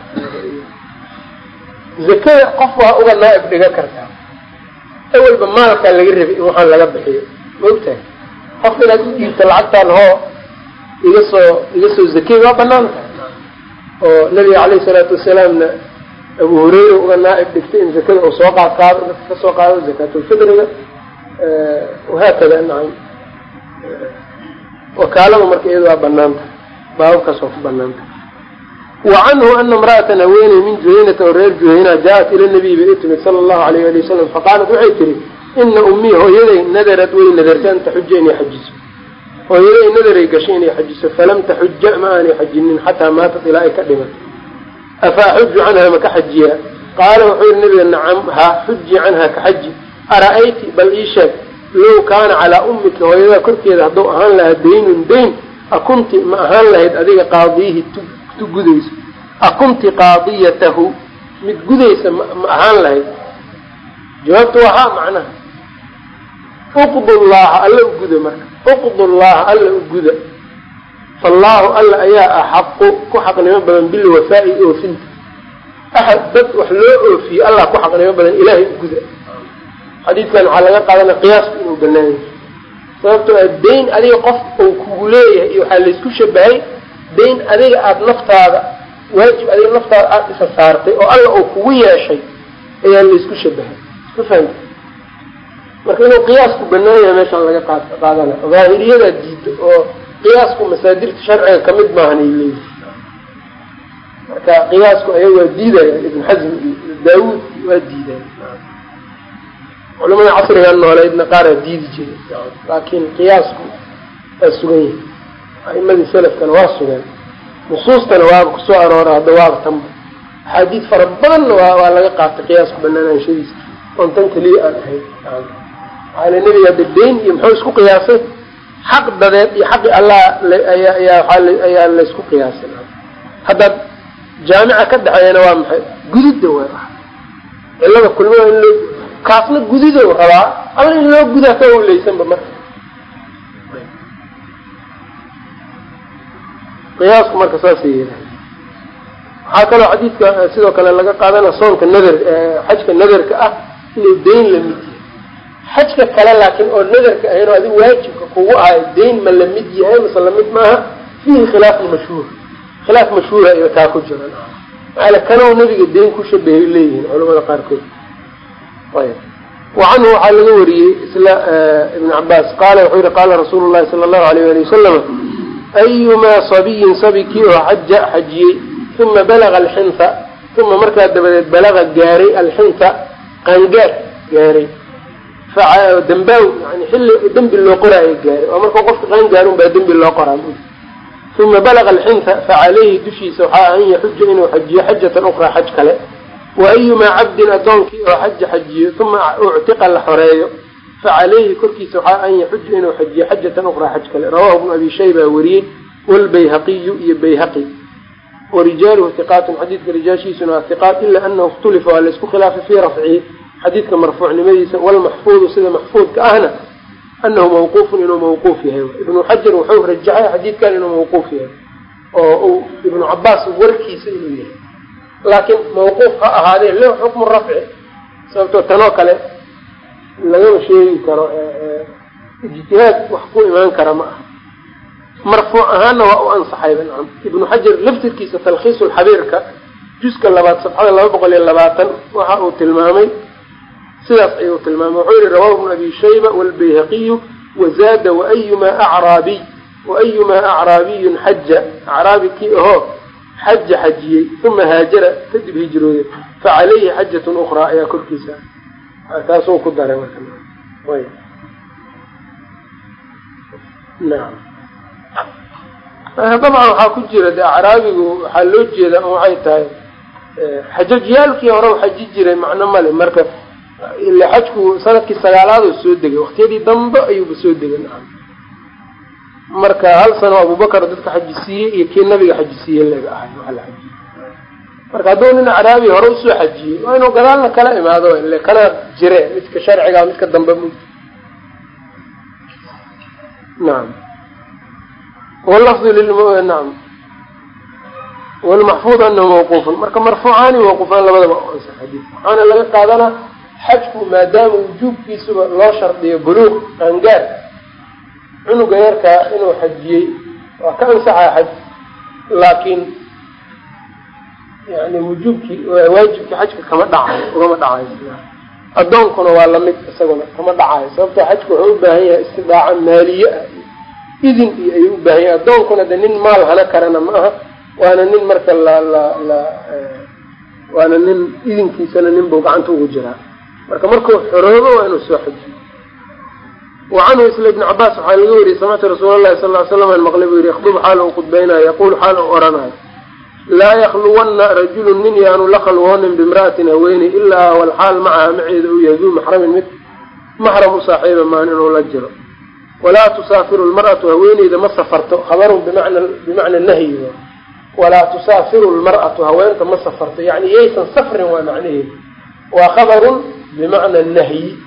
S1: zakada qof waa uga naaib dhigan kartaa awalba maalkaa laga rabay in waxaan laga bixiyo. Ma ogtahay? Qof inaad u dhiibto lacagtaan hoo iga soo iga soo zakey waa bannaan tahay. Oo nabiga caleyhi salaatu wasalaamna abu hureyra uga naaib dhigtay in zakada uu soo qaad qaado dadka ka soo qaado zakaatulfitriga wahaakada nacam wakaalada marka iyada waa banaanta baababkaas waa ku banaanta wa canhu ana imra'atan haweeney min juhaynata oo reer juhayna jaa-at ila nabiy bay u timid sala allahu alayh ali wasalam faqaalat waxay tihi ina ummii hooyaday nadarad way nadartay an taxuja inay xajiso hooyaday nadaray gashay inay xajiso falam taxuja ma aanay xajinin xataa maatat ilaa ay ka dhimatay afa axuju canha maka xajiyaa qaala wuxuu yihi nabiga nacam ha xuji canha ka xaji ara-ayti bal ii sheeg low kaana calaa ummika hooyadaa korkeeda hadduu ahaan lahaa daynun dayn akunti ma ahaan lahayd adiga qaadiyihi tu gudayso. Akunti qaadiyatahu. Mid gudaysa ma ahaan lahayd jawaabtu waa haa macnaha uqdu llaha alla u guda marka. Uqdu llaha alla u guda. Fallaahu alla ayaa axaqu ku xaqnimo badan bilwafaa'i oofinta. Axad dad wax loo oofiye allah ku xaqnimo badan ilaahay u guda. Xadiidkan waxaa laga qaadanaya qiyaasku inuu banaan yahay sababtoo a dayn adiga qof uu kugu leeyahay iyo waxaa laysku shabahay dayn adiga aada naftaada waajib adiga naftaada aada isa saartay oo alla uu kugu yeeshay ayaa laysku shabahay. Ma fahamta marka inuu qiyaasku banaan meeshaan laga qaad qaadana. Daahiriyadaa diida oo qiyaasku masaadirta sharciga ka mid maahan ay leeyihi marka qiyaasku ayaga waa diidaya ibn xasm iyo daawuud waa diidaya culamada casrigan nooleydna qaaraa diidi jiray. Laakiin qiyaasku waa sugan yahay a'imadii salafkana waa sugan nusuustana waaba ku soo aroora hadda waaba tanba axaadiid fara badanna waa laga qaatay qiyaasku banaanaanshadiisa oon tan keliya aan ahayn maxaale nebiga hadda dayn iyo muxuu isku qiyaasay? Xaq dadeed iyo xaqi allah ayaa laysku qiyaasay. Haddaad jaamica ka dhexeeyana waa maxay? Gudidda way cilada kulmada in loo kaasna gudidow rabaa alla in loo gudaa ka howleysanba marka qiyaasku marka saasay yeelahay waxaa kaloo xadiidka sidoo kale laga qaadana soonka nadar xajka nadarka ah inuu dayn la mid yahay. Xajka kale laakiin oo nadarka ahayn oo adigu waajibka kugu ahay dayn ma la mid yahay mase la mid maaha fiihi khilaafu mashhuur. Khilaaf mashhuura iyo taa ku jiran maala kanow nabiga dayn ku shabahay leeyihiin culamada qaarkood. Ayb wacanhu waxaa laga wariyey isla ibn cabaas qaala wuxuu yihi qaala rasuulu llahi sala allahu alayh ali wasalama ayumaa sabiyin sabikii oo xaja xajiyey uma balaga alxinta uma markaa dabadeed balaga gaaray alxinta qaangaar gaaray dambaaw yani xilli dembi loo qoraayo gaaray oo markau qofka qaangaar un baa dembi loo qoraa uma balaga alxinta facaleyhi dushiisa waxaa an yaxuja inuu xajiyo xajatan ukraa xaj kale wa ayumaa cabdin addoonkii oo xaja xajiyo uma uctiqa la xoreeyo facaleyhi korkiisa waxaa an yaxuja inuu xajiyo xajatan ukraa xaj kale rawahu bnu abi shayba wariyey wlbayhaqiyu iyo bayhaqi warijaaluhu hiqaatun xadiidka rijaashiisuna waa hiqaat ila anahu ikhtulifa waa laysku khilaafay fii rafcihi xadiidka marfuucnimadiisa walmaxfuudu sida maxfuudka ahna anahu mawquufun inuu mawquuf yahay ibnu xajar wuxuu rajaxay xadiidkan inuu mawquuf yahay oo uu ibnu cabaas warkiisa inuu yahay laakiin mawquuf ha ahaadee le xukmu rafci sababtoo tanoo kale lagama sheegi karo ijtihaad wax ku imaan kara ma aha. Marfuuc ahaana waa u ansaxayba nacam ibnu xajar laftirkiisa talkhiisu lxabiirka juska labaad sabxada laba boqol iyo labaatan waxa uu tilmaamay sidaas ayuu tilmaamay. Wuxuu yihi rawahu bnu abi shayba wlbayhaqiyu wazaada waayumaa acraabiy waayumaa acraabiyun xaja acraabi kii ahoo xaja xajiyey uma haajara kadib hijrooday. Facalayhi xajatun ukraa ayaa korkiisa taasuu ku daray marka. Nacam dabcan waxaa ku jira de acraabigu waxaa loo jeeda waxay tahay xajajyaalkii hore xaji jiray macno male marka ila xajku sannadkii sagaalaadoo soo degay waktiyadii dambe ayuuba soo degay nacam marka hal sano abubakar dadka xajisiiyey iyo kii nabiga xajisiiyey laga ahay waa la xajiye marka hadduu nin acraabi hore u soo xajiyey waa inuu gadaalna kala imaado ile kana jire midka sharciga midka dambe m nacam wlafdu nacam wlmaxfuud anahu mawquufun. Marka marfuucaani mawquufaan labadaba ansa xadiid. Waxaana laga qaadanaa xajku maadaama wujuubkiisuba loo shardiyo buluuq qaangaar. Cunuga yarkaa inuu xajiyey waa ka ansaxaa xaj laakiin yani wujuubkii waajibkii xajka kama dhacayo ugama dhacayo addoonkuna waa la mid isaguna kama dhacayo sababtoo xajka wuxuu u baahan yahay istidaaca maaliye ah idin iyo ayuu u baahan yahay. Addoonkuna de nin maal hana karana ma aha waana nin marka la la la waana nin idinkiisana nin buu gacanta ugu jiraa. Marka markuu xoroobo waa inuu soo xajiyo wa canhu isla ibni cabaas waxaa laga wariyey samictu rasuula llahi sal ly slam an maqlay buu yihi yakdub xaal uu khudbaynayo yaquulu xaal uu oranayo laa yakluwanna rajulun nin yaanu la khalwoonin bimra'atin haweeney ilaa walxaal macaha maceeda uu yahay duu maxramin mid maxram u saaxiiba maan inuu la jiro. Walaa tusaafiru lmar'atu haweeneyda ma safarto khabarun bimacna nahyi walaa tusaafiru lmar'atu haweenta ma safarto yani yaysan safrin waa macnaheedu. Waa khabarun bimacna nahyi.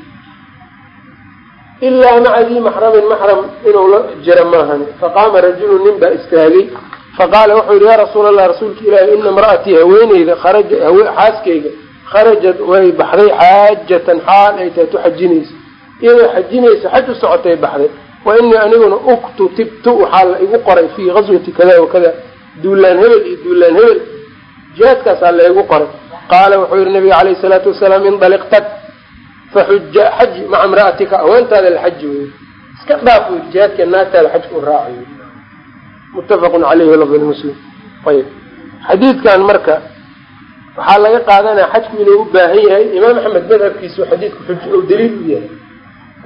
S1: Ilaa maca dii maxramin maxram inuu la jiro maahani. Faqaama rajulun nin baa istaagay faqaala wuxuu yihi yaa rasuula allah rasuulka ilaahi ina imra'atii haweeneyda kharaja xaaskayga kharajad way baxday xaajatan xaal ay tahay tu xajinaysa iyadoo xajinaysa xaj u socotay baxday. Wa inii aniguna uktutibtu waxaa la igu qoray fii gaswati kada wa kada duulaan hebel iyo duulaan hebel jihaadkaasaa la igu qoray. Qaala wuxuu yihi nabiga calayhi salaatu wasalaam indaliq tag faxuja xaji maca imra'atika haweentaada la xaji wey iska dhaaf jihaadka naagtaada xajka u raacayo muttafaqun caleyhi lafd muslim. Ayib. Xadiidkan marka waxaa laga qaadanaya xajku inuu u baahan yahay imaam axmed madhabkiisu xadiidku xuj ou daliil u yahay.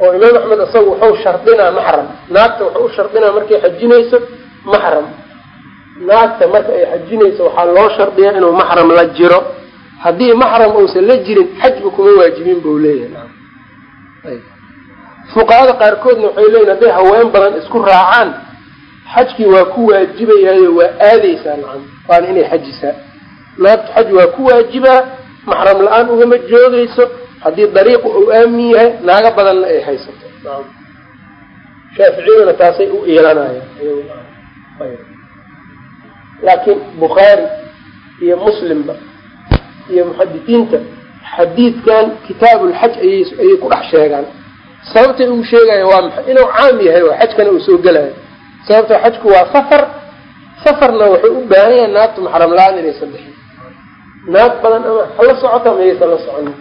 S1: Oo imaam axmed isaga wuxuu shardinaa maxram. Naagta wuxuu u shardinaa markay xajinayso maxram. Naagta marka ay xajinayso waxaa loo shardiyaa inuu maxram la jiro. Haddii maxram uusan la jirin xajba kuma waajibin buu leeyahay. Fuqahada qaarkoodna waxay leeyihiin hadday haween badan isku raacaan xajkii waa ku waajibayaayo waa aadeysaa nacam waana inay xajisaa naagtu xaj waa ku waajibaa maxram la'aan ugama joogayso haddii dariiqu uu aamin yahay naago badanna ay haysato. Nacam shaaficiyaduna taasay u iilanayaan laakiin bukhaari iyo muslimba iyo muxadisiinta xadiidkan kitaabulxaj ayay ayay ku dhex sheegaan. Sababtay ugu sheegaya waa maxay? Inuu caam yahay oo xajkana uu soo gelayo sababtoo xajku waa safar. Safarna wuxuu u baahan yahay naagtu maxram la'aan inaysan bixin. Naag badan ama hala socota mayaysan la soconin.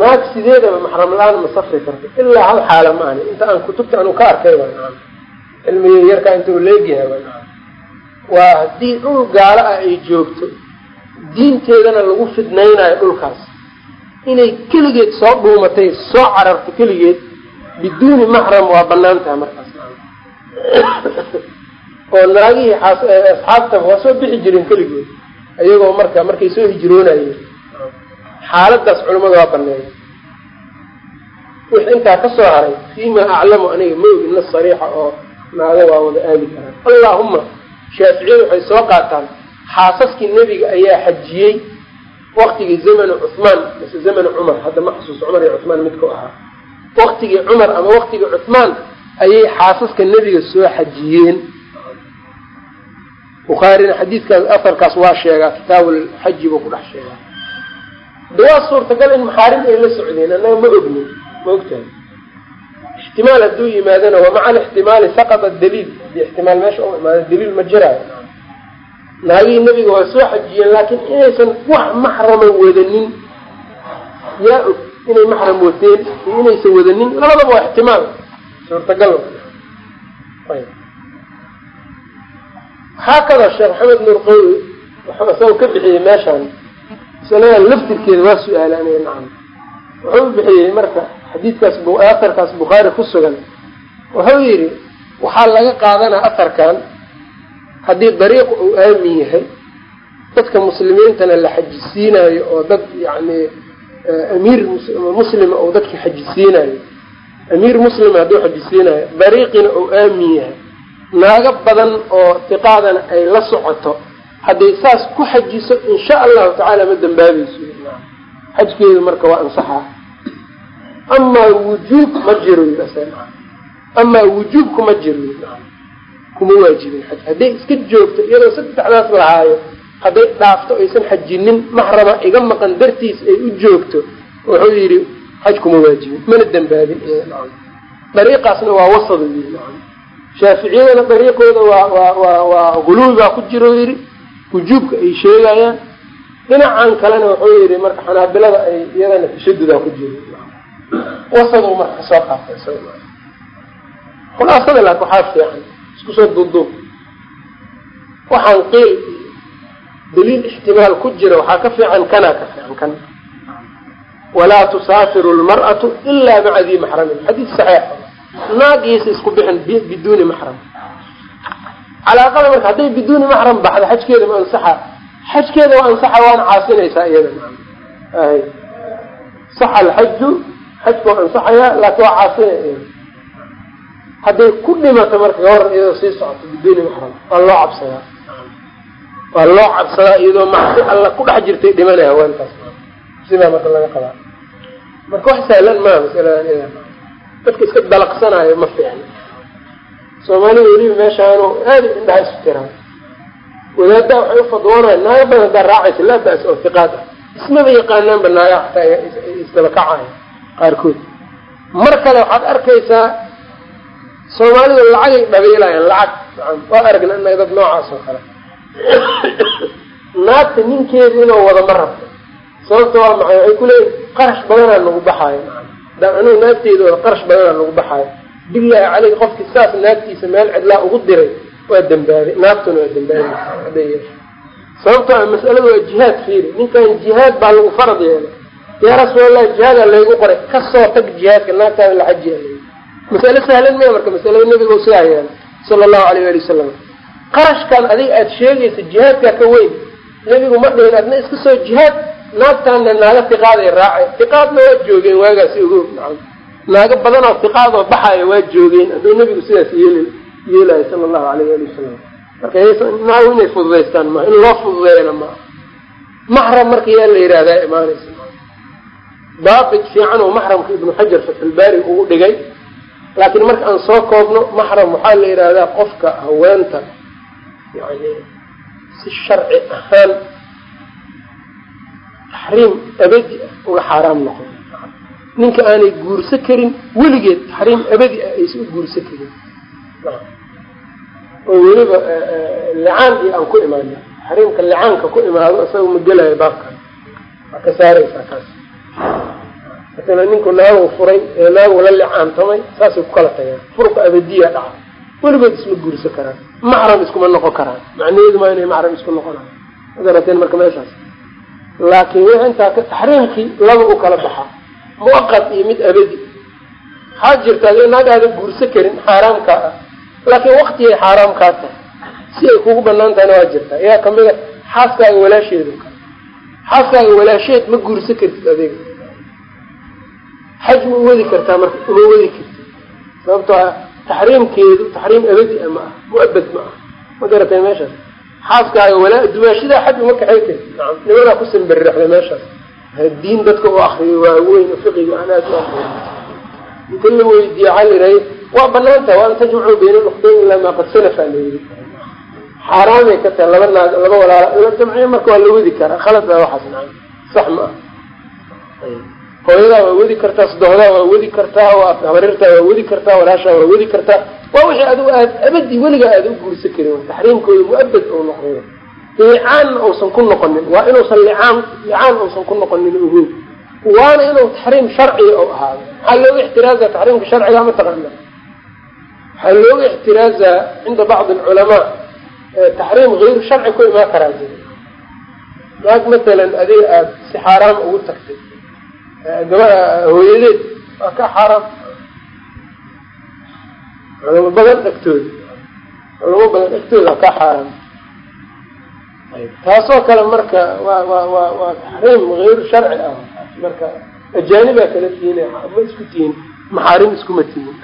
S1: Naag sideedaba maxram la'aan ma safri karto. Ilaa hal xaala ma ani inta aan kutubta anu ka arkay waa nacam. Cilmiga yarkaa inta leegyahay nacam. Waa haddii dhul gaalo ah ay joogto diinteedana lagu fidnaynayo dhulkaas. Inay keligeed soo dhuumatay soo cararto keligeed biduuni maxram waa bannaan tahay markaas oo naagihii asxaabtaba waa soo bixi jireen keligood iyagoo marka markay soo hijroonayeen. Xaaladaas culimada waa baneeya wix intaa ka soo haray fiima aclamu aniga ma ogi nas sariixa oo naaga waa wada aadi karaan. Allaahuma shaaficiyadu waxay soo qaataan xaasaskii nebiga ayaa xajiyey waktigii zamanu cuhmaan mise zamanu cumar hadda ma xasuuso cumar iyo cuhmaan midku ahaa. Waktigii cumar ama waktigii cuhmaan ayay xaasaska nebiga soo xajiyeen. Bukhaarina xadiidkaas afarkaas waa sheegaa kitaabulxaji buu ku dhex sheegaa. De waa suurtagal in maxaarim ay la socdeen annaga ma ognin ma ogtahay. Ixtimaal hadduu yimaadana wa maca alixtimaali saqata daliil. Hadii ixtimaal meesha u imaado daliil ma jiraayo naagihii nebiga waa soo xajiyeen laakiin inaysan wax maxrama wadanin. Yaa og inay maxram wateen iyo inaysan wadanin labadaba waa ixtimaal suurtagal. Haakada sheekh maxamed nuur qawli wuxuu isagoo ka bixiyey meeshaan masaladan laftirkeeda waa su'aala aniga nacam. Wuxuu bixiyey marka xadiidkaas aharkaas bukhaari ku sugan. Wuxuu yidhi waxaa laga qaadanaa aharkan haddii dariiqu uu aamin yahay dadka muslimiintana la xajisiinayo oo dad yani amiir muslima uu dadka xajisiinayo amiir muslima hadduu xajisiinayo dariiqina uu aamin yahay. Naago badan oo tiqaadana ay la socoto hadday saas ku xajiso insha allahu tacaala ma dambaabayso xajkeedu marka waa ansaxaa amaa wujuub ma jiro amaa wujuubku ma jiro kuma waajibin xaj. Hadday iska joogto iyadoo saddexdaas lahaayo hadday dhaafto aysan xajinin maxrama iga maqan dartiis ay u joogto. Wuxuu yidhi xaj waajibin mana dambaabin dariiqaasna waa wasadu yii shaaficiyadana dariiqooda waa waa waa waa baa ku jiro yidhi. Wujuubka ay sheegayaan. Dhinacan kalena wuxuu yihi marka xanaabilada ay iyadana tashadudaa ku jira wasadu marka ka soo qaatay khulaasada laakin waxaa fiican isku soo duuduub waxaan qiil daliil ixtimaal ku jira waxaa ka fiican kanaa ka fiican kan walaa tusaafiru lmar'atu ilaa maca dii maxramin xadiid saxiix naagiisa isku bixin biduuni maxram calaaqada marka hadday biduuni maxram baxda xajkeeda ma ansaxa xajkeeda waa ansaxa waana caasinaysaa iyada ay saxa alxaju xajka waa ansaxayaa laakin waa caasinaya iyada hadday ku dhimato marka gabor iyadoo sii socoto biduuni maxram waa loo cabsadaa waa loo cabsadaa iyadoo macsi alla ku dhex jirtay dhimanaya haweentaas sidaa marka laga qabaa. Marka wax sahlan maa masaladan ida dadka iska dalaqsanaayo ma fiicno soomaalida weliba meeshaanu aada indhaha isu tiraan wadaaddaa waxay ufadwoonayan naaga badan haddaa raacaysa laa bas oo hiqaad ah. Ismaba yaqaanaanba naagaha xataa isdaba kacaya qaarkood. Mar kale waxaad arkaysaa soomaalida lacagay dhabeelayaan lacag waa aragna inaga dad noocaas oo kale. *coughs* Naagta ninkeeda inuu wada ma rabto sababta waa maxay? Waxay kuleeyihin qarash badanaa nagu baxaayo. Naagteeda wada qarash badanaa nagu baxaayo. Bilaahi caleyk qofkii saas naagtiisa meel cidlaa ugu diray waa dambaaday naagtuna waa dambaabaysa hadday yeesha sababto a masalada waa jihaad fiiri. Ninkan jihaad baa lagu farad yeelay. Yaa rasuulallah jihaadaa laygu qoray. Kasoo tag jihaadka naagtaada la xajiya masale sahlan maya marka masalada nabiga u sidaa yeelay sala allahu alayh ali wasalam qarashkan adiga aada sheegaysa jihaadkaa ka weyn. Nebigu ma dhihin adna iska soo jihaad naagtaana naaga tiqaaday raacay tiqaadna waa joogeen waagaasi nacam naago badan oo tiqaadoo baxaya waa joogeen. Hadduu nebigu sidaas yeel yeelayo sala allahu alayh ali wasalam marka naagu inay fududaystaan maa in loo fududeeyana maa maxram marka yaa la yihahdaa imaanaysa daabit fiican oo maxramka ibnu xajar fatxulbaari ugu dhigay. Laakiin marka aan soo koobno maxram waxaa la yidhahdaa qofka haweenta yani si sharci ahaan taxriim abadi uga xaaraam noqon. Ninka aanay guurso karin weligeed taxriim abadi ah aysa u guurso karin. Oo weliba licaan iyo aan ku imaana taxriimka licaanka ku imaado isaga ma gelayo baabkan waa ka saaraysaa kaas. Masala ninku naagu furay ee naagu la licaantamay saasay ku kala tageen. Furqa abadiya dhaca. Weligood isma guurso karaan. Maxram iskuma noqon karaan. Macnaheedu maa inay maxram isku noqonaan. Magarateen marka meeshaas laakiin wix intaa ka taxriimkii laba u kala baxa. Muaqad iyo mid abadi. Waxaa jirta adi naagaada guurso karin xaaraamkaa ah. Laakiin waktigay xaaraamkaa tahay. Si ay kugu banaan tahayna waa jirtaa. Ayaa kamida xaaskaaga walaasheedu kale xaaskaaga walaasheed ma guurso kartid adeega xaj ma uwadi kartaa marka uma wadi kartid. Sababtoo ah taxriimkeedu taxriim abadi a ma ah muabad ma ah. Ma garatay meeshaas xaaskaaga walaa dumaashadaa xaj uma kaxay kartid nacam nimanaa ku sanberiraxda meeshaas. Diin dadka u akriyo waa weyn fiqiga aan aada u akriyo inta la weydiiye waxaa la yidhahay waa bannaan tahay waa an tajmacuu bayna nuqdayn ilaa maa qad salafa la yidhi. Xaaraamay ka tahay laba naag laba walaala la jamciyo marka waa la wadi karaa. Khalad baa waxaas nacam sax ma ah hooyadaa waa wadi kartaa sadohdaa waa wadi kartaa habarirtaa waa wadi kartaa walaashaa waa wadi kartaa. Waa wixii adigu aad abadi weligaa aada u guursa karin taxriimkooda mu'abad ou noqday. Licaanna uusan ku noqonin waa inuusan licaan licaan uusan ku noqonin ogow waana inuu taxriim sharciga ou ahaado maxaa looga ixtiraaza taxriimka sharciga ma taqaana waxaa looga ixtiraazaa cinda bacdi alculamaa taxriim hayru sharci ku imaan karaa jira naag matalan adiga aada si xaaraam ugu tagtay gaba hooyadeed waa ka xaaraam culamo badan dhegtooda culamo badan dhegtooda waa ka xaaraam taasoo kale marka waa waa waa waa taxriim hayru sharci ah. Marka ajaanibaa kala tihiin ma isku tihiin maxaarim iskuma tihiin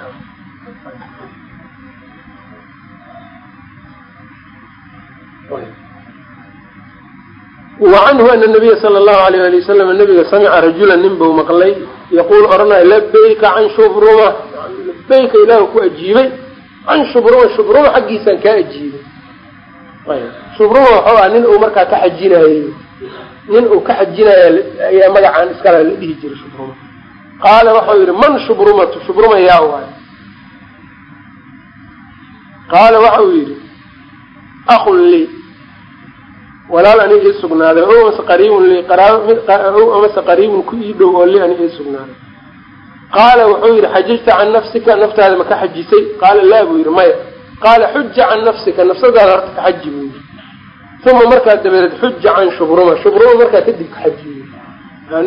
S1: wacanhu ana nabiya sala allahu alayh ali wasalam nabiga samica rajula nin buu maqlay yaquul oranaya labayka can shubruma labayka ilaahu ku ajiibay can shubruma shubruma xaggiisaan kaa ajiibay shubruma waxuu ah nin uu markaa ka xajinayey nin uu ka xajinaya ayaa magacaan iskala la dhihi jiray shubruma qaala waxau yihi man shubrumatu shubruma yaa waay qaala waxau yihi akun lii walaal aniga ii sugnaaday o amase qariibun li o amase qariibun ku ii dhow oo li aniga ii sugnaaday. Qaala wuxuu yidhi xajajta can nafsika naftaada ma ka xajisay? Qaala laa buu yidhi maya. Qaala xuja can nafsika nafsadaada horta ka xaji buu yidhi. Uma markaa dabadeed xuja can shubruma shubruma markaa kadib ka xaji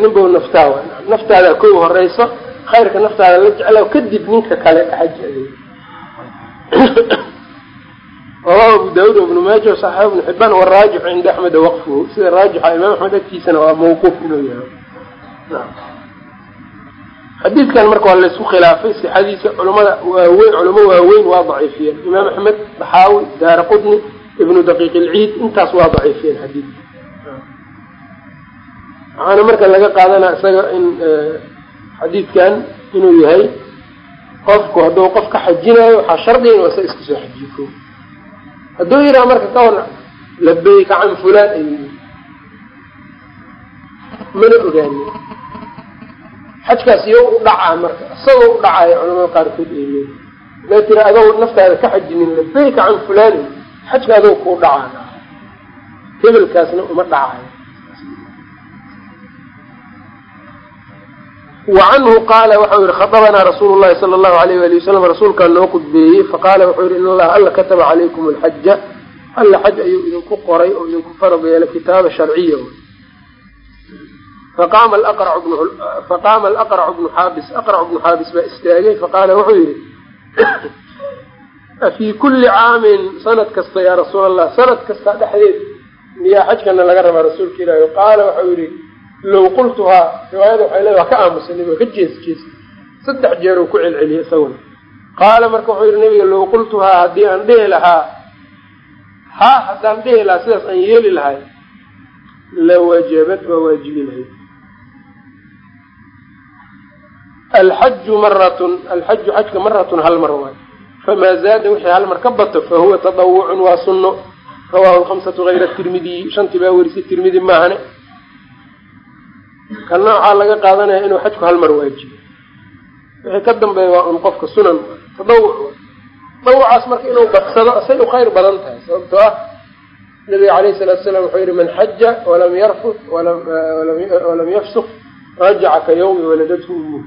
S1: nin buu naftaa wa naftaada kow horeyso khayrka naftaada la jeclaa kadib ninka kale ka xaji adeeg rawahu abu daawuud ibnu maaja saxiix ibnu xibaan waraajixu cinda axmeda waqfuhu sida raajixa imaam axmed agtiisana waa mawquuf inuu yahay xadiidkan marka waa laysku khilaafay sixadiisa culamada waaweyn culamo waaweyn waa daciifiyeen imaam axmed daxaawi daara qudni ibnu daqiiq ilciid intaas waa daciifiyeen xadiidka waxaana marka laga qaadanaa isaga in xadiidkan inuu yahay qofku hadduu qof ka xajinayo waxaa shardiga inu isaga iska soo xajiyo hadduu yidhaha marka ka war labeyka can fulaan ay mana ogaani xajkaas iyo u dhacaa marka isagoo u dhacayo culamada qaarkood ay leeyi maa tira adoo naftaada ka xajinin labeyka can fulaanin xajka adoo kuu dhacaa. Hebelkaasna uma dhacayo wa canhu qaala waxau yihi khadabanaa rasuulu llahi sala allahu alayh wali wasalam rasuulkaa noo khudbeeyey. Faqaala wuxuu yihi in allaha alla kataba calaykum alxaja alla xaj ayuu idinku qoray oo idinku farad yeelay kitaaba sharciya faqaama alaqracu bnu xaabis aqracu bnu xaabis baa istaagay. Faqaala wuxuu yihi afii kulli caamin sanad kasta yaa rasuul allah sanad kasta dhexdeed miyaa xajkana laga rabaa rasuulka ilaahi qaala waxau yihi low qultuhaa riwaayada waxay leeda waa ka aamusanay waa ka jees jees saddex jeer uu ku celceliyay isaguna. Qaala marka wuxuu yihi nabiga low qultuhaa haddii aan dhihi lahaa haa haddaan dhihi lahaa sidaas aan yeeli lahay lawajabat waa waajibi lahayd alxaju maratun alxaju xajka maratun hal mar waay. Famaa zaada wixii hal mar ka bato fahuwa tadawucun waa sunno. Rawahu lhamsatu hayra tirmidiyi shantii baa werisay tirmidi maahane kana waxaa laga qaadanaya inuu xajku hal mar waajibo wixii ka dambeeya waa un qofka sunan tadawuc tadawucaas marka inuu badsado say u khayr badan tahay sababtoo ah nabiga alayhi salatu salaam wuxuu yihi man xaja walam yarfut walam yafsuk rajaca ka yawmi waladathu umuhu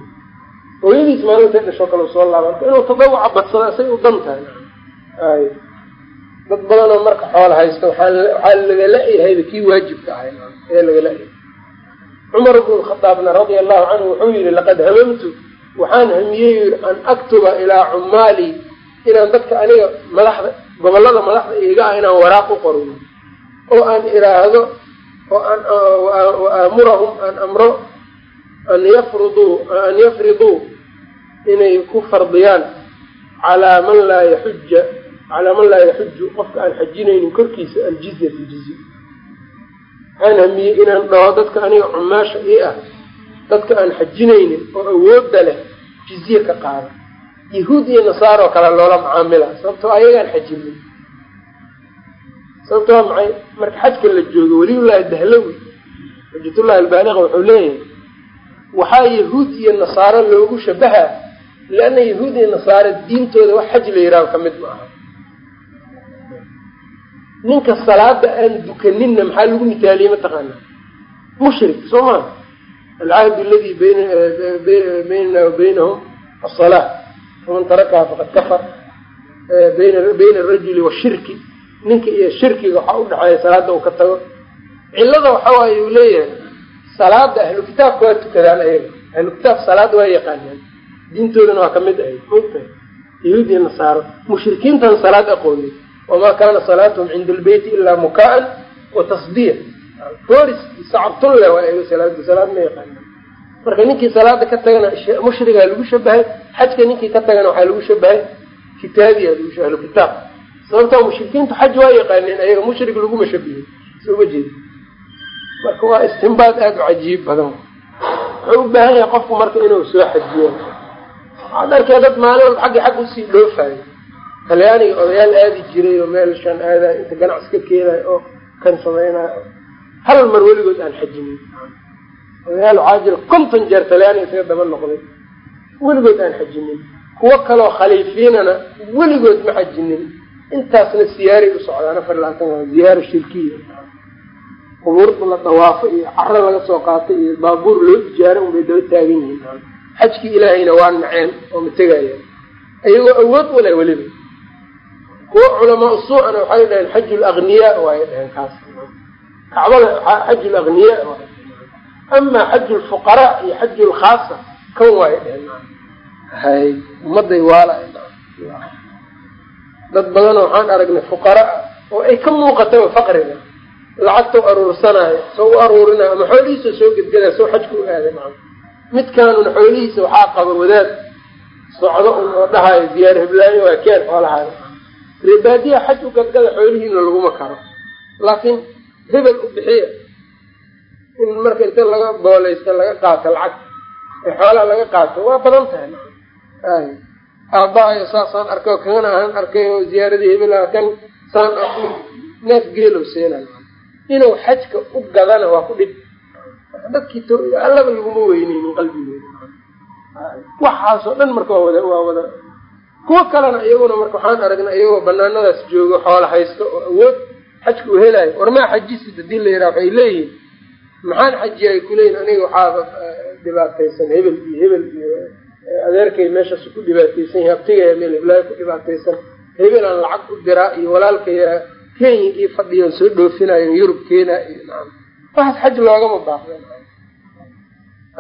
S1: hooyadiis maalintay dhasho kale soo laaba inuu tadawuca badsado say u dan tahay ay dad badanoo marka xoola haysta waxaa lagala-yahayba kii waajibka ahay ee lagala-yahay cumar bnu khadaabna radia allahu canhu wuxuu yihi laqad hamamtu waxaan hamiyey an aktuba ilaa cumaali inaan dadka aniga madaxda gobollada madaxda iiga ah inaan waraaq u qoro oo aan iraahdo oo aan wa aamurahum aan amro an yafriduu an yafriduu inay ku fardiyaan calaa man laa yaxuja calaa man laa yaxuju qofka aan xajinaynin korkiisa aljizyata jizya waxaan hamiyey inaan dhaho dadka aniga cumaasha ii ah dadka aan xajinaynin oo awoodda leh jizye ka qaada. Yahuud iyo nasaaroo kale loola macaamila sababtoo ayagaan xajinin sababtoo maxay? Marka xajka la joogo weliyullaahi dahlawi xujatullahi albaaliqa wuxuu leeyahay waxaa yahuud iyo nasaaro loogu shabahaa lianna yahuud iyo nasaaro diintooda wax xaj la yihaaho ka mid ma aha ninka salaada aan dukaninna maxaa lagu mitaaliyey mataqaana mushrik soo maa alcahd aladi baynana wa baynahum asalaa faman tarakaha faqad kafar. Bayna arajuli washirki ninka iyo shirkiga waxaa udhexeeya salaada uu ka tago. Cilada waxa waaye uu leeyahay salaada ahlu kitaabka waa tukadaan ayaga. Ahlu kitaab salaada waa yaqaanaan. Diintoodana waa ka mid ahayd. Mogtahay yahuud iyo nasaaro. Mushrikiintan salaad aqoonin wamaa kaana salaatuhum cinda albeyti ilaa mukaa-an wa tasdiya foris sacabtulle waa eega salaada salaad ma yaqaanaan marka ninkii salaada ka tagana mushrigaa lagu shabahay xajka ninkii ka tagana waxaa lagu shabahay kitaabiya lagu ahlu kitaab. Sababtaa mushrikiintu xaj waa yaqaaneen ayaga mushrik laguma shabihin soma jeedi marka waa istimbaad aada u cajiib badan. Wuxuu u baahan yahay qofku marka inuu soo xajiyo. Waxaad arkee dad maalin walba xaggi xag u sii dhoofayo talyaaniga odayaal aadi jiray oo meel shan aadayo inta ganacsi ka keenayo oo kan samaynayo hal mar weligood aan xajinin. Odayaal waxaa jira konton jeer talyaaniga isaga daba noqday. Weligood aan xajinin. Kuwo kaloo khaliifiinana weligood ma xajinin. Intaasna siyaaray u socdaan afar labaatan waa ziyaaro shirkiya. Qubuurda la dawaafo iyo caro laga soo qaatay iyo baabuur loo ijaaro unbay daba taagan yihiin. Xajkii ilaahayna waa naceen oo ma tegayaan ayagoo awood u leh weliba kuwa culamaa suu-ana waxay dhaheen xaju lagniyaa waay dhaheen kaas. Kacbada xaju lagniyaa waay amaa xaju iyo xaju lkhaasa kan waay dhaheen. Hay ummaday waala dad badanoo waxaan aragnay fuqara oo ay ka muuqataba faqriga lacagta u aruursanaayo soo u aruurinayo ama xoolihiisa soo gedgadayo soo xajka u aaday maa midkaanuna xoolihiisa waxaa qaba wadaad. Socdo un oo dhahayo diyaar hiblaayo waa keen xoolahaada reebaadiya xaj u gadgada xoolihiina laguma karo. Laakiin hebel u bixiya. In marka inta laga booleysta laga qaato lacag ee xoolaha laga qaato waa badan tahay. Ay aabaayo saasaan arkay oo kagana ahaan arkay oo ziyaaradii hebel kan saan neef geelow seenayo. Inuu xajka u gadana waa ku dhib. Dadkii allaba laguma weyneynin qalbigooda waxaasoo dhan marka waa wada waa wada kuwo kalena iyaguna marka waxaan aragnay iyagoo banaanadaas joogo xoola haysto oo awood xajka u helaayo war maa xajisid haddii la yidhaha waxay leeyihiin maxaan xajiya ay kuleeyihin aniga waxaaba dhibaataysan hebel iyo hebel iyo adeerkay meeshaas ku dhibaataysan yahay abtigaya meel heblaayo ku dhibaataysan hebel aan lacag u diraa iyo walaalkaya kenya io fadhiyoon soo dhoofinayo yurub keena iyo waxaas xaj loogama baaqda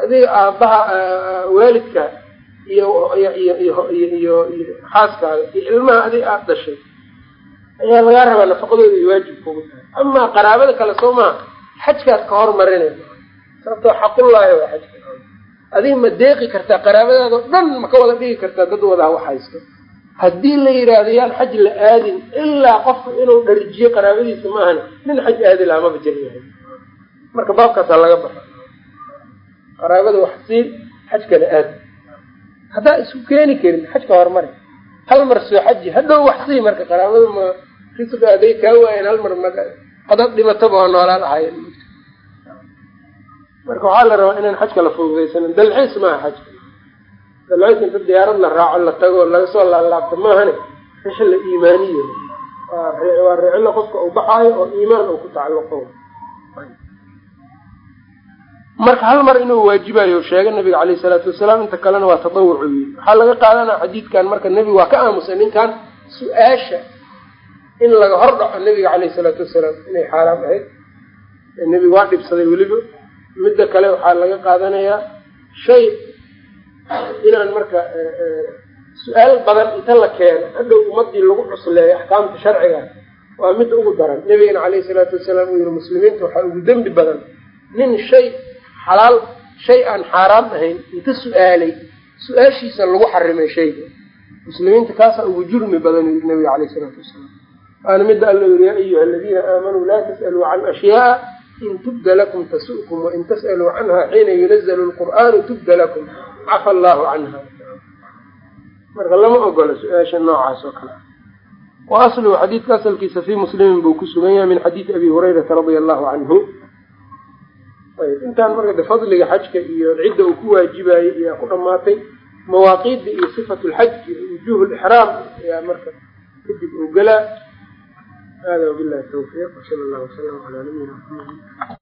S1: adiga aabaha waalidka iyo iyo iyo ilmaha adiga aada dhashay. Ayaa lagaa rabaa nafaqadooda ay waajib kugu tahay. Amaa qaraabada kale soo maha xajkaad ka hormarinay sababtoo xaqullaahi waa xajka. Adiga ma deeqi kartaa qaraabadaado dhan ma ka wada dhigi kartaa dad wadaa wax haysto. Haddii la yidhaahdo yaan xaj la aadin ilaa qofku inuu dharjiyo qaraabadiisa maahan nin xaj aadi lahaa maba yahay marka baabkaasaa laga baxa qaraabada wax sii xajkana aadi haddaa isku keeni karin xajka horumari. Hal mar soo xaji hadhow wax sii marka qaraabada ma risqa aday kaa waayan hal mar ma hadad dhimataba oo noolaal ahayen marka waxaa la rabaa inaan xajka la fududaysanin dalxiis maaha xajka. Dalxiis inta diyaarad la raaco la tago laga soo laalaabto maahane rixla iimaaniya waa rixlo qofka uu baxaayo oo iimaan uu ku tacalluqo marka hal mar inuu waajibayo sheega nabiga caleyhi salaatu wasalaam inta kalena waa tadawucu yii waxaa laga qaadanaya xadiidkan marka nebigu waa ka aamusay ninkan su'aasha in laga hor dhaco nebiga caleyhi salaatu wasalaam inay xaaraam ahayd. Nebigu waa dhibsaday weliba. Midda kale waxaa laga qaadanayaa shay inaan marka su'aal badan inta la keeno hadhow ummadii lagu cusleeyo axkaamta sharciga waa midda ugu daran. Nebigana caleyhi salaatu wasalaam uu yihi muslimiinta waxaa ugu dembi badan nin shay xalaal shay aan xaaraam ahayn inta su'aalay su'aashiisa lagu xarimay shayga. Muslimiinta kaasaa ugu jurmi badan yii nabiga caleyhi salaatu wasalaam. Waana midda alla yiri yaa ayuha aladiina aamanuu laa tas'aluu can ashyaaa in tubda lakum tasu'kum wain tas'aluu canha xiina yunazalu lqur'aanu tubda lakum cafa allahu canha marka lama ogola su'aasha noocaas oo kale. Wa asluhu xadiidka asalkiisa fii muslimin buu ku sugan yahay min xadiidi abi hurayrata radia allahu canhu intaan marka de fadliga xajka iyo cidda uu ku waajibaayey ayaa ku dhamaatay mawaaqiidda iyo sifatu lxaj iyo wujuh lixraam ayaa marka kadib uu gelaa hada wabilahi tawfiiq wsala allahu wasalam calaa nabiyina maxamed